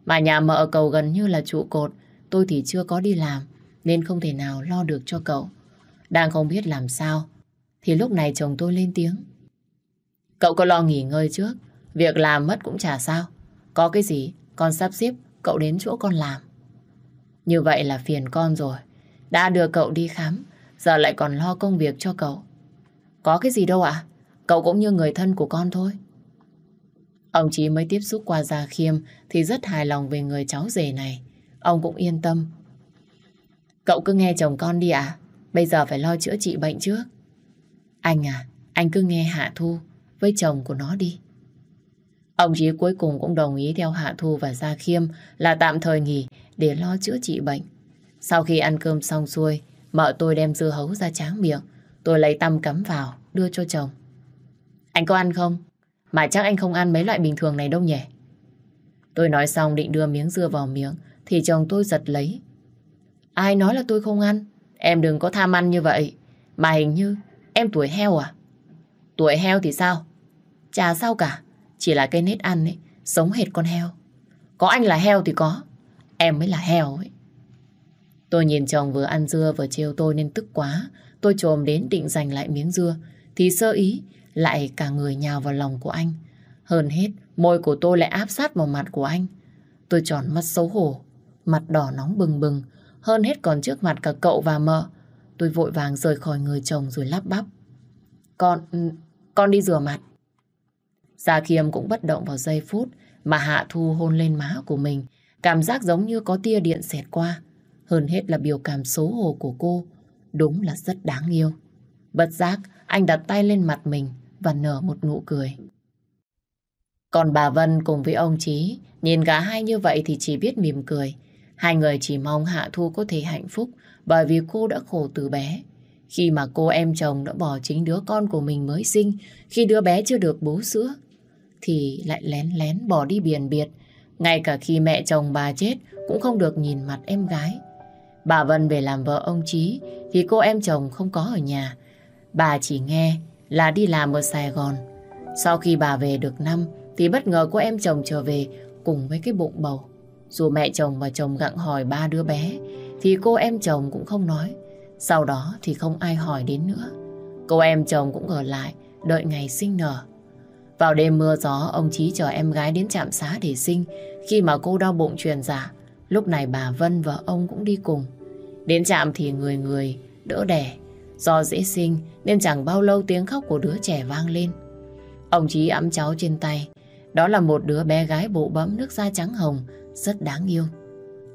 A: Mà nhà mợ cầu gần như là trụ cột, tôi thì chưa có đi làm, nên không thể nào lo được cho cậu. Đang không biết làm sao, thì lúc này chồng tôi lên tiếng. Cậu có lo nghỉ ngơi trước, việc làm mất cũng chả sao. Có cái gì, con sắp xếp cậu đến chỗ con làm. Như vậy là phiền con rồi. Đã đưa cậu đi khám, giờ lại còn lo công việc cho cậu. Có cái gì đâu ạ? Cậu cũng như người thân của con thôi. Ông Chí mới tiếp xúc qua Gia Khiêm thì rất hài lòng về người cháu rể này. Ông cũng yên tâm. Cậu cứ nghe chồng con đi ạ. Bây giờ phải lo chữa trị bệnh trước. Anh à, anh cứ nghe Hạ Thu với chồng của nó đi. Ông Chí cuối cùng cũng đồng ý theo Hạ Thu và Gia Khiêm là tạm thời nghỉ để lo chữa trị bệnh. Sau khi ăn cơm xong xuôi, mợ tôi đem dưa hấu ra tráng miệng. Tôi lấy tăm cắm vào, đưa cho chồng. Anh có ăn không? Mà chắc anh không ăn mấy loại bình thường này đâu nhỉ? Tôi nói xong định đưa miếng dưa vào miệng thì chồng tôi giật lấy. Ai nói là tôi không ăn? Em đừng có tham ăn như vậy. Mà hình như em tuổi heo à? Tuổi heo thì sao? Chả sao cả. Chỉ là cái nết ăn ấy, sống hệt con heo. Có anh là heo thì có. Em mới là heo ấy. Tôi nhìn chồng vừa ăn dưa vừa trêu tôi nên tức quá. Tôi trồm đến định giành lại miếng dưa. Thì sơ ý lại cả người nhào vào lòng của anh. Hơn hết, môi của tôi lại áp sát vào mặt của anh. Tôi tròn mắt xấu hổ mặt đỏ nóng bừng bừng, hơn hết còn trước mặt cả cậu và mợ. Tôi vội vàng rời khỏi người chồng rồi lắp bắp. Con, con đi rửa mặt. Gia Khiêm cũng bất động vào giây phút mà Hạ Thu hôn lên má của mình. Cảm giác giống như có tia điện xẹt qua. Hơn hết là biểu cảm xấu hổ của cô. Đúng là rất đáng yêu. Bất giác, anh đặt tay lên mặt mình và nở một nụ cười. Còn bà Vân cùng với ông Chí, nhìn cả hai như vậy thì chỉ biết mỉm cười. Hai người chỉ mong Hạ Thu có thể hạnh phúc bởi vì cô đã khổ từ bé. Khi mà cô em chồng đã bỏ chính đứa con của mình mới sinh, khi đứa bé chưa được bú sữa, thì lại lén lén bỏ đi biển biệt. Ngay cả khi mẹ chồng bà chết cũng không được nhìn mặt em gái. Bà Vân về làm vợ ông Chí thì cô em chồng không có ở nhà. Bà chỉ nghe là đi làm ở Sài Gòn. Sau khi bà về được năm thì bất ngờ cô em chồng trở về cùng với cái bụng bầu. Dù mẹ chồng và chồng gặng hỏi ba đứa bé thì cô em chồng cũng không nói. Sau đó thì không ai hỏi đến nữa. Cô em chồng cũng ở lại đợi ngày sinh nở. Vào đêm mưa gió, ông Chí chờ em gái đến trạm xá để sinh. Khi mà cô đau bụng truyền giả lúc này bà Vân và ông cũng đi cùng. Đến trạm thì người người đỡ đẻ. Do dễ sinh nên chẳng bao lâu tiếng khóc của đứa trẻ vang lên. Ông Chí ẵm cháu trên tay. Đó là một đứa bé gái bộ bẫm nước da trắng hồng, rất đáng yêu.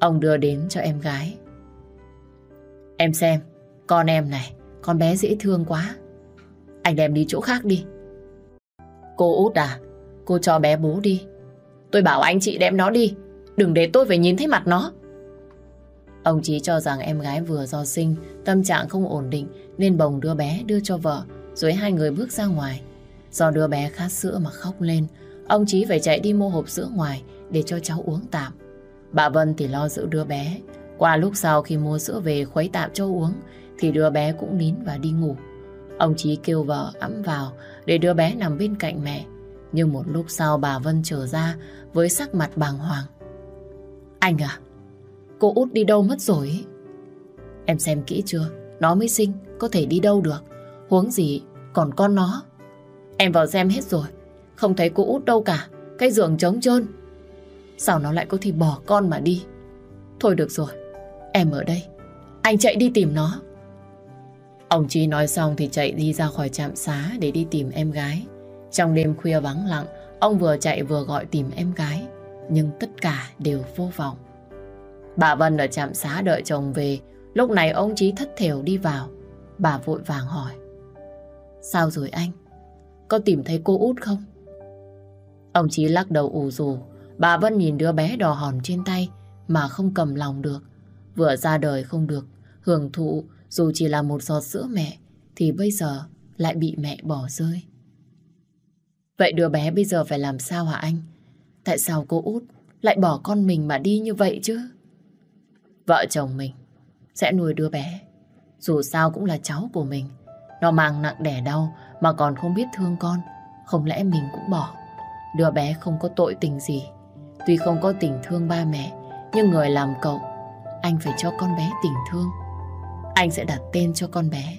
A: Ông đưa đến cho em gái. Em xem, con em này, con bé dễ thương quá. Anh đem đi chỗ khác đi. Cô út à, cô cho bé bố đi. Tôi bảo anh chị đem nó đi, đừng để tôi phải nhìn thấy mặt nó. Ông Chí cho rằng em gái vừa do sinh, tâm trạng không ổn định nên bồng đưa bé đưa cho vợ, rồi hai người bước ra ngoài. Do đứa bé khát sữa mà khóc lên, ông Chí phải chạy đi mua hộp sữa ngoài để cho cháu uống tạm. Bà Vân thì lo giữ đứa bé. Qua lúc sau khi mua sữa về khuấy tạm cho uống, thì đứa bé cũng nín và đi ngủ. Ông Chí kêu vợ ẵm vào để đứa bé nằm bên cạnh mẹ. Nhưng một lúc sau bà Vân trở ra với sắc mặt bàng hoàng. Anh à, cô út đi đâu mất rồi? Em xem kỹ chưa? Nó mới sinh, có thể đi đâu được. Huống gì, còn con nó. Em vào xem hết rồi, không thấy cô út đâu cả. Cái giường trống trơn. Sao nó lại có thể bỏ con mà đi? Thôi được rồi, em ở đây. Anh chạy đi tìm nó. Ông Chi nói xong thì chạy đi ra khỏi trạm xá để đi tìm em gái. Trong đêm khuya vắng lặng, ông vừa chạy vừa gọi tìm em gái. Nhưng tất cả đều vô vọng. Bà Vân ở trạm xá đợi chồng về. Lúc này ông Chí thất thểu đi vào. Bà vội vàng hỏi. Sao rồi anh? Có tìm thấy cô út không? Ông Chí lắc đầu ủ rù. Bà Vân nhìn đứa bé đỏ hòn trên tay mà không cầm lòng được. Vừa ra đời không được, hưởng thụ dù chỉ là một giọt sữa mẹ thì bây giờ lại bị mẹ bỏ rơi. Vậy đứa bé bây giờ phải làm sao hả anh? Tại sao cô út lại bỏ con mình mà đi như vậy chứ? Vợ chồng mình sẽ nuôi đứa bé. Dù sao cũng là cháu của mình. Nó mang nặng đẻ đau mà còn không biết thương con. Không lẽ mình cũng bỏ. Đứa bé không có tội tình gì. Tuy không có tình thương ba mẹ, nhưng người làm cậu, anh phải cho con bé tình thương. Anh sẽ đặt tên cho con bé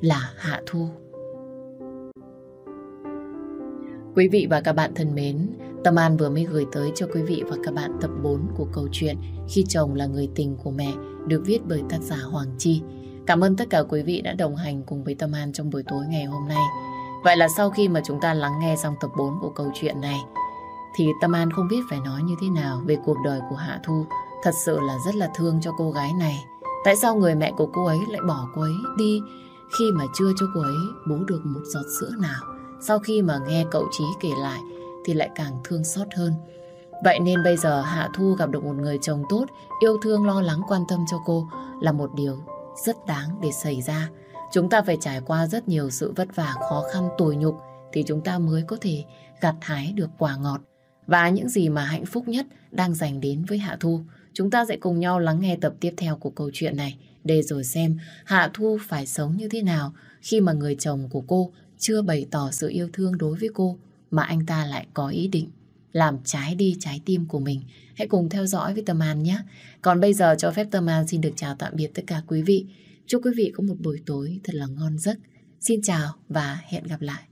A: là Hạ Thu. Quý vị và các bạn thân mến, Tâm An vừa mới gửi tới cho quý vị và các bạn tập 4 của câu chuyện Khi chồng là người tình của mẹ được viết bởi tác giả Hoàng Chi. Cảm ơn tất cả quý vị đã đồng hành cùng với Tâm An trong buổi tối ngày hôm nay. Vậy là sau khi mà chúng ta lắng nghe xong tập 4 của câu chuyện này thì Tâm An không biết phải nói như thế nào về cuộc đời của Hạ Thu. Thật sự là rất là thương cho cô gái này. Tại sao người mẹ của cô ấy lại bỏ cô ấy đi khi mà chưa cho cô ấy bú được một giọt sữa nào? Sau khi mà nghe cậu Trí kể lại thì lại càng thương xót hơn. Vậy nên bây giờ Hạ Thu gặp được một người chồng tốt, yêu thương lo lắng quan tâm cho cô là một điều rất đáng để xảy ra. Chúng ta phải trải qua rất nhiều sự vất vả, khó khăn, tồi nhục thì chúng ta mới có thể gặt hái được quả ngọt. Và những gì mà hạnh phúc nhất đang dành đến với Hạ Thu. Chúng ta sẽ cùng nhau lắng nghe tập tiếp theo của câu chuyện này để rồi xem Hạ Thu phải sống như thế nào khi mà người chồng của cô chưa bày tỏ sự yêu thương đối với cô mà anh ta lại có ý định làm trái đi trái tim của mình. Hãy cùng theo dõi với Tâm An nhé. Còn bây giờ cho phép Tâm An xin được chào tạm biệt tất cả quý vị. Chúc quý vị có một buổi tối thật là ngon giấc. Xin chào và hẹn gặp lại.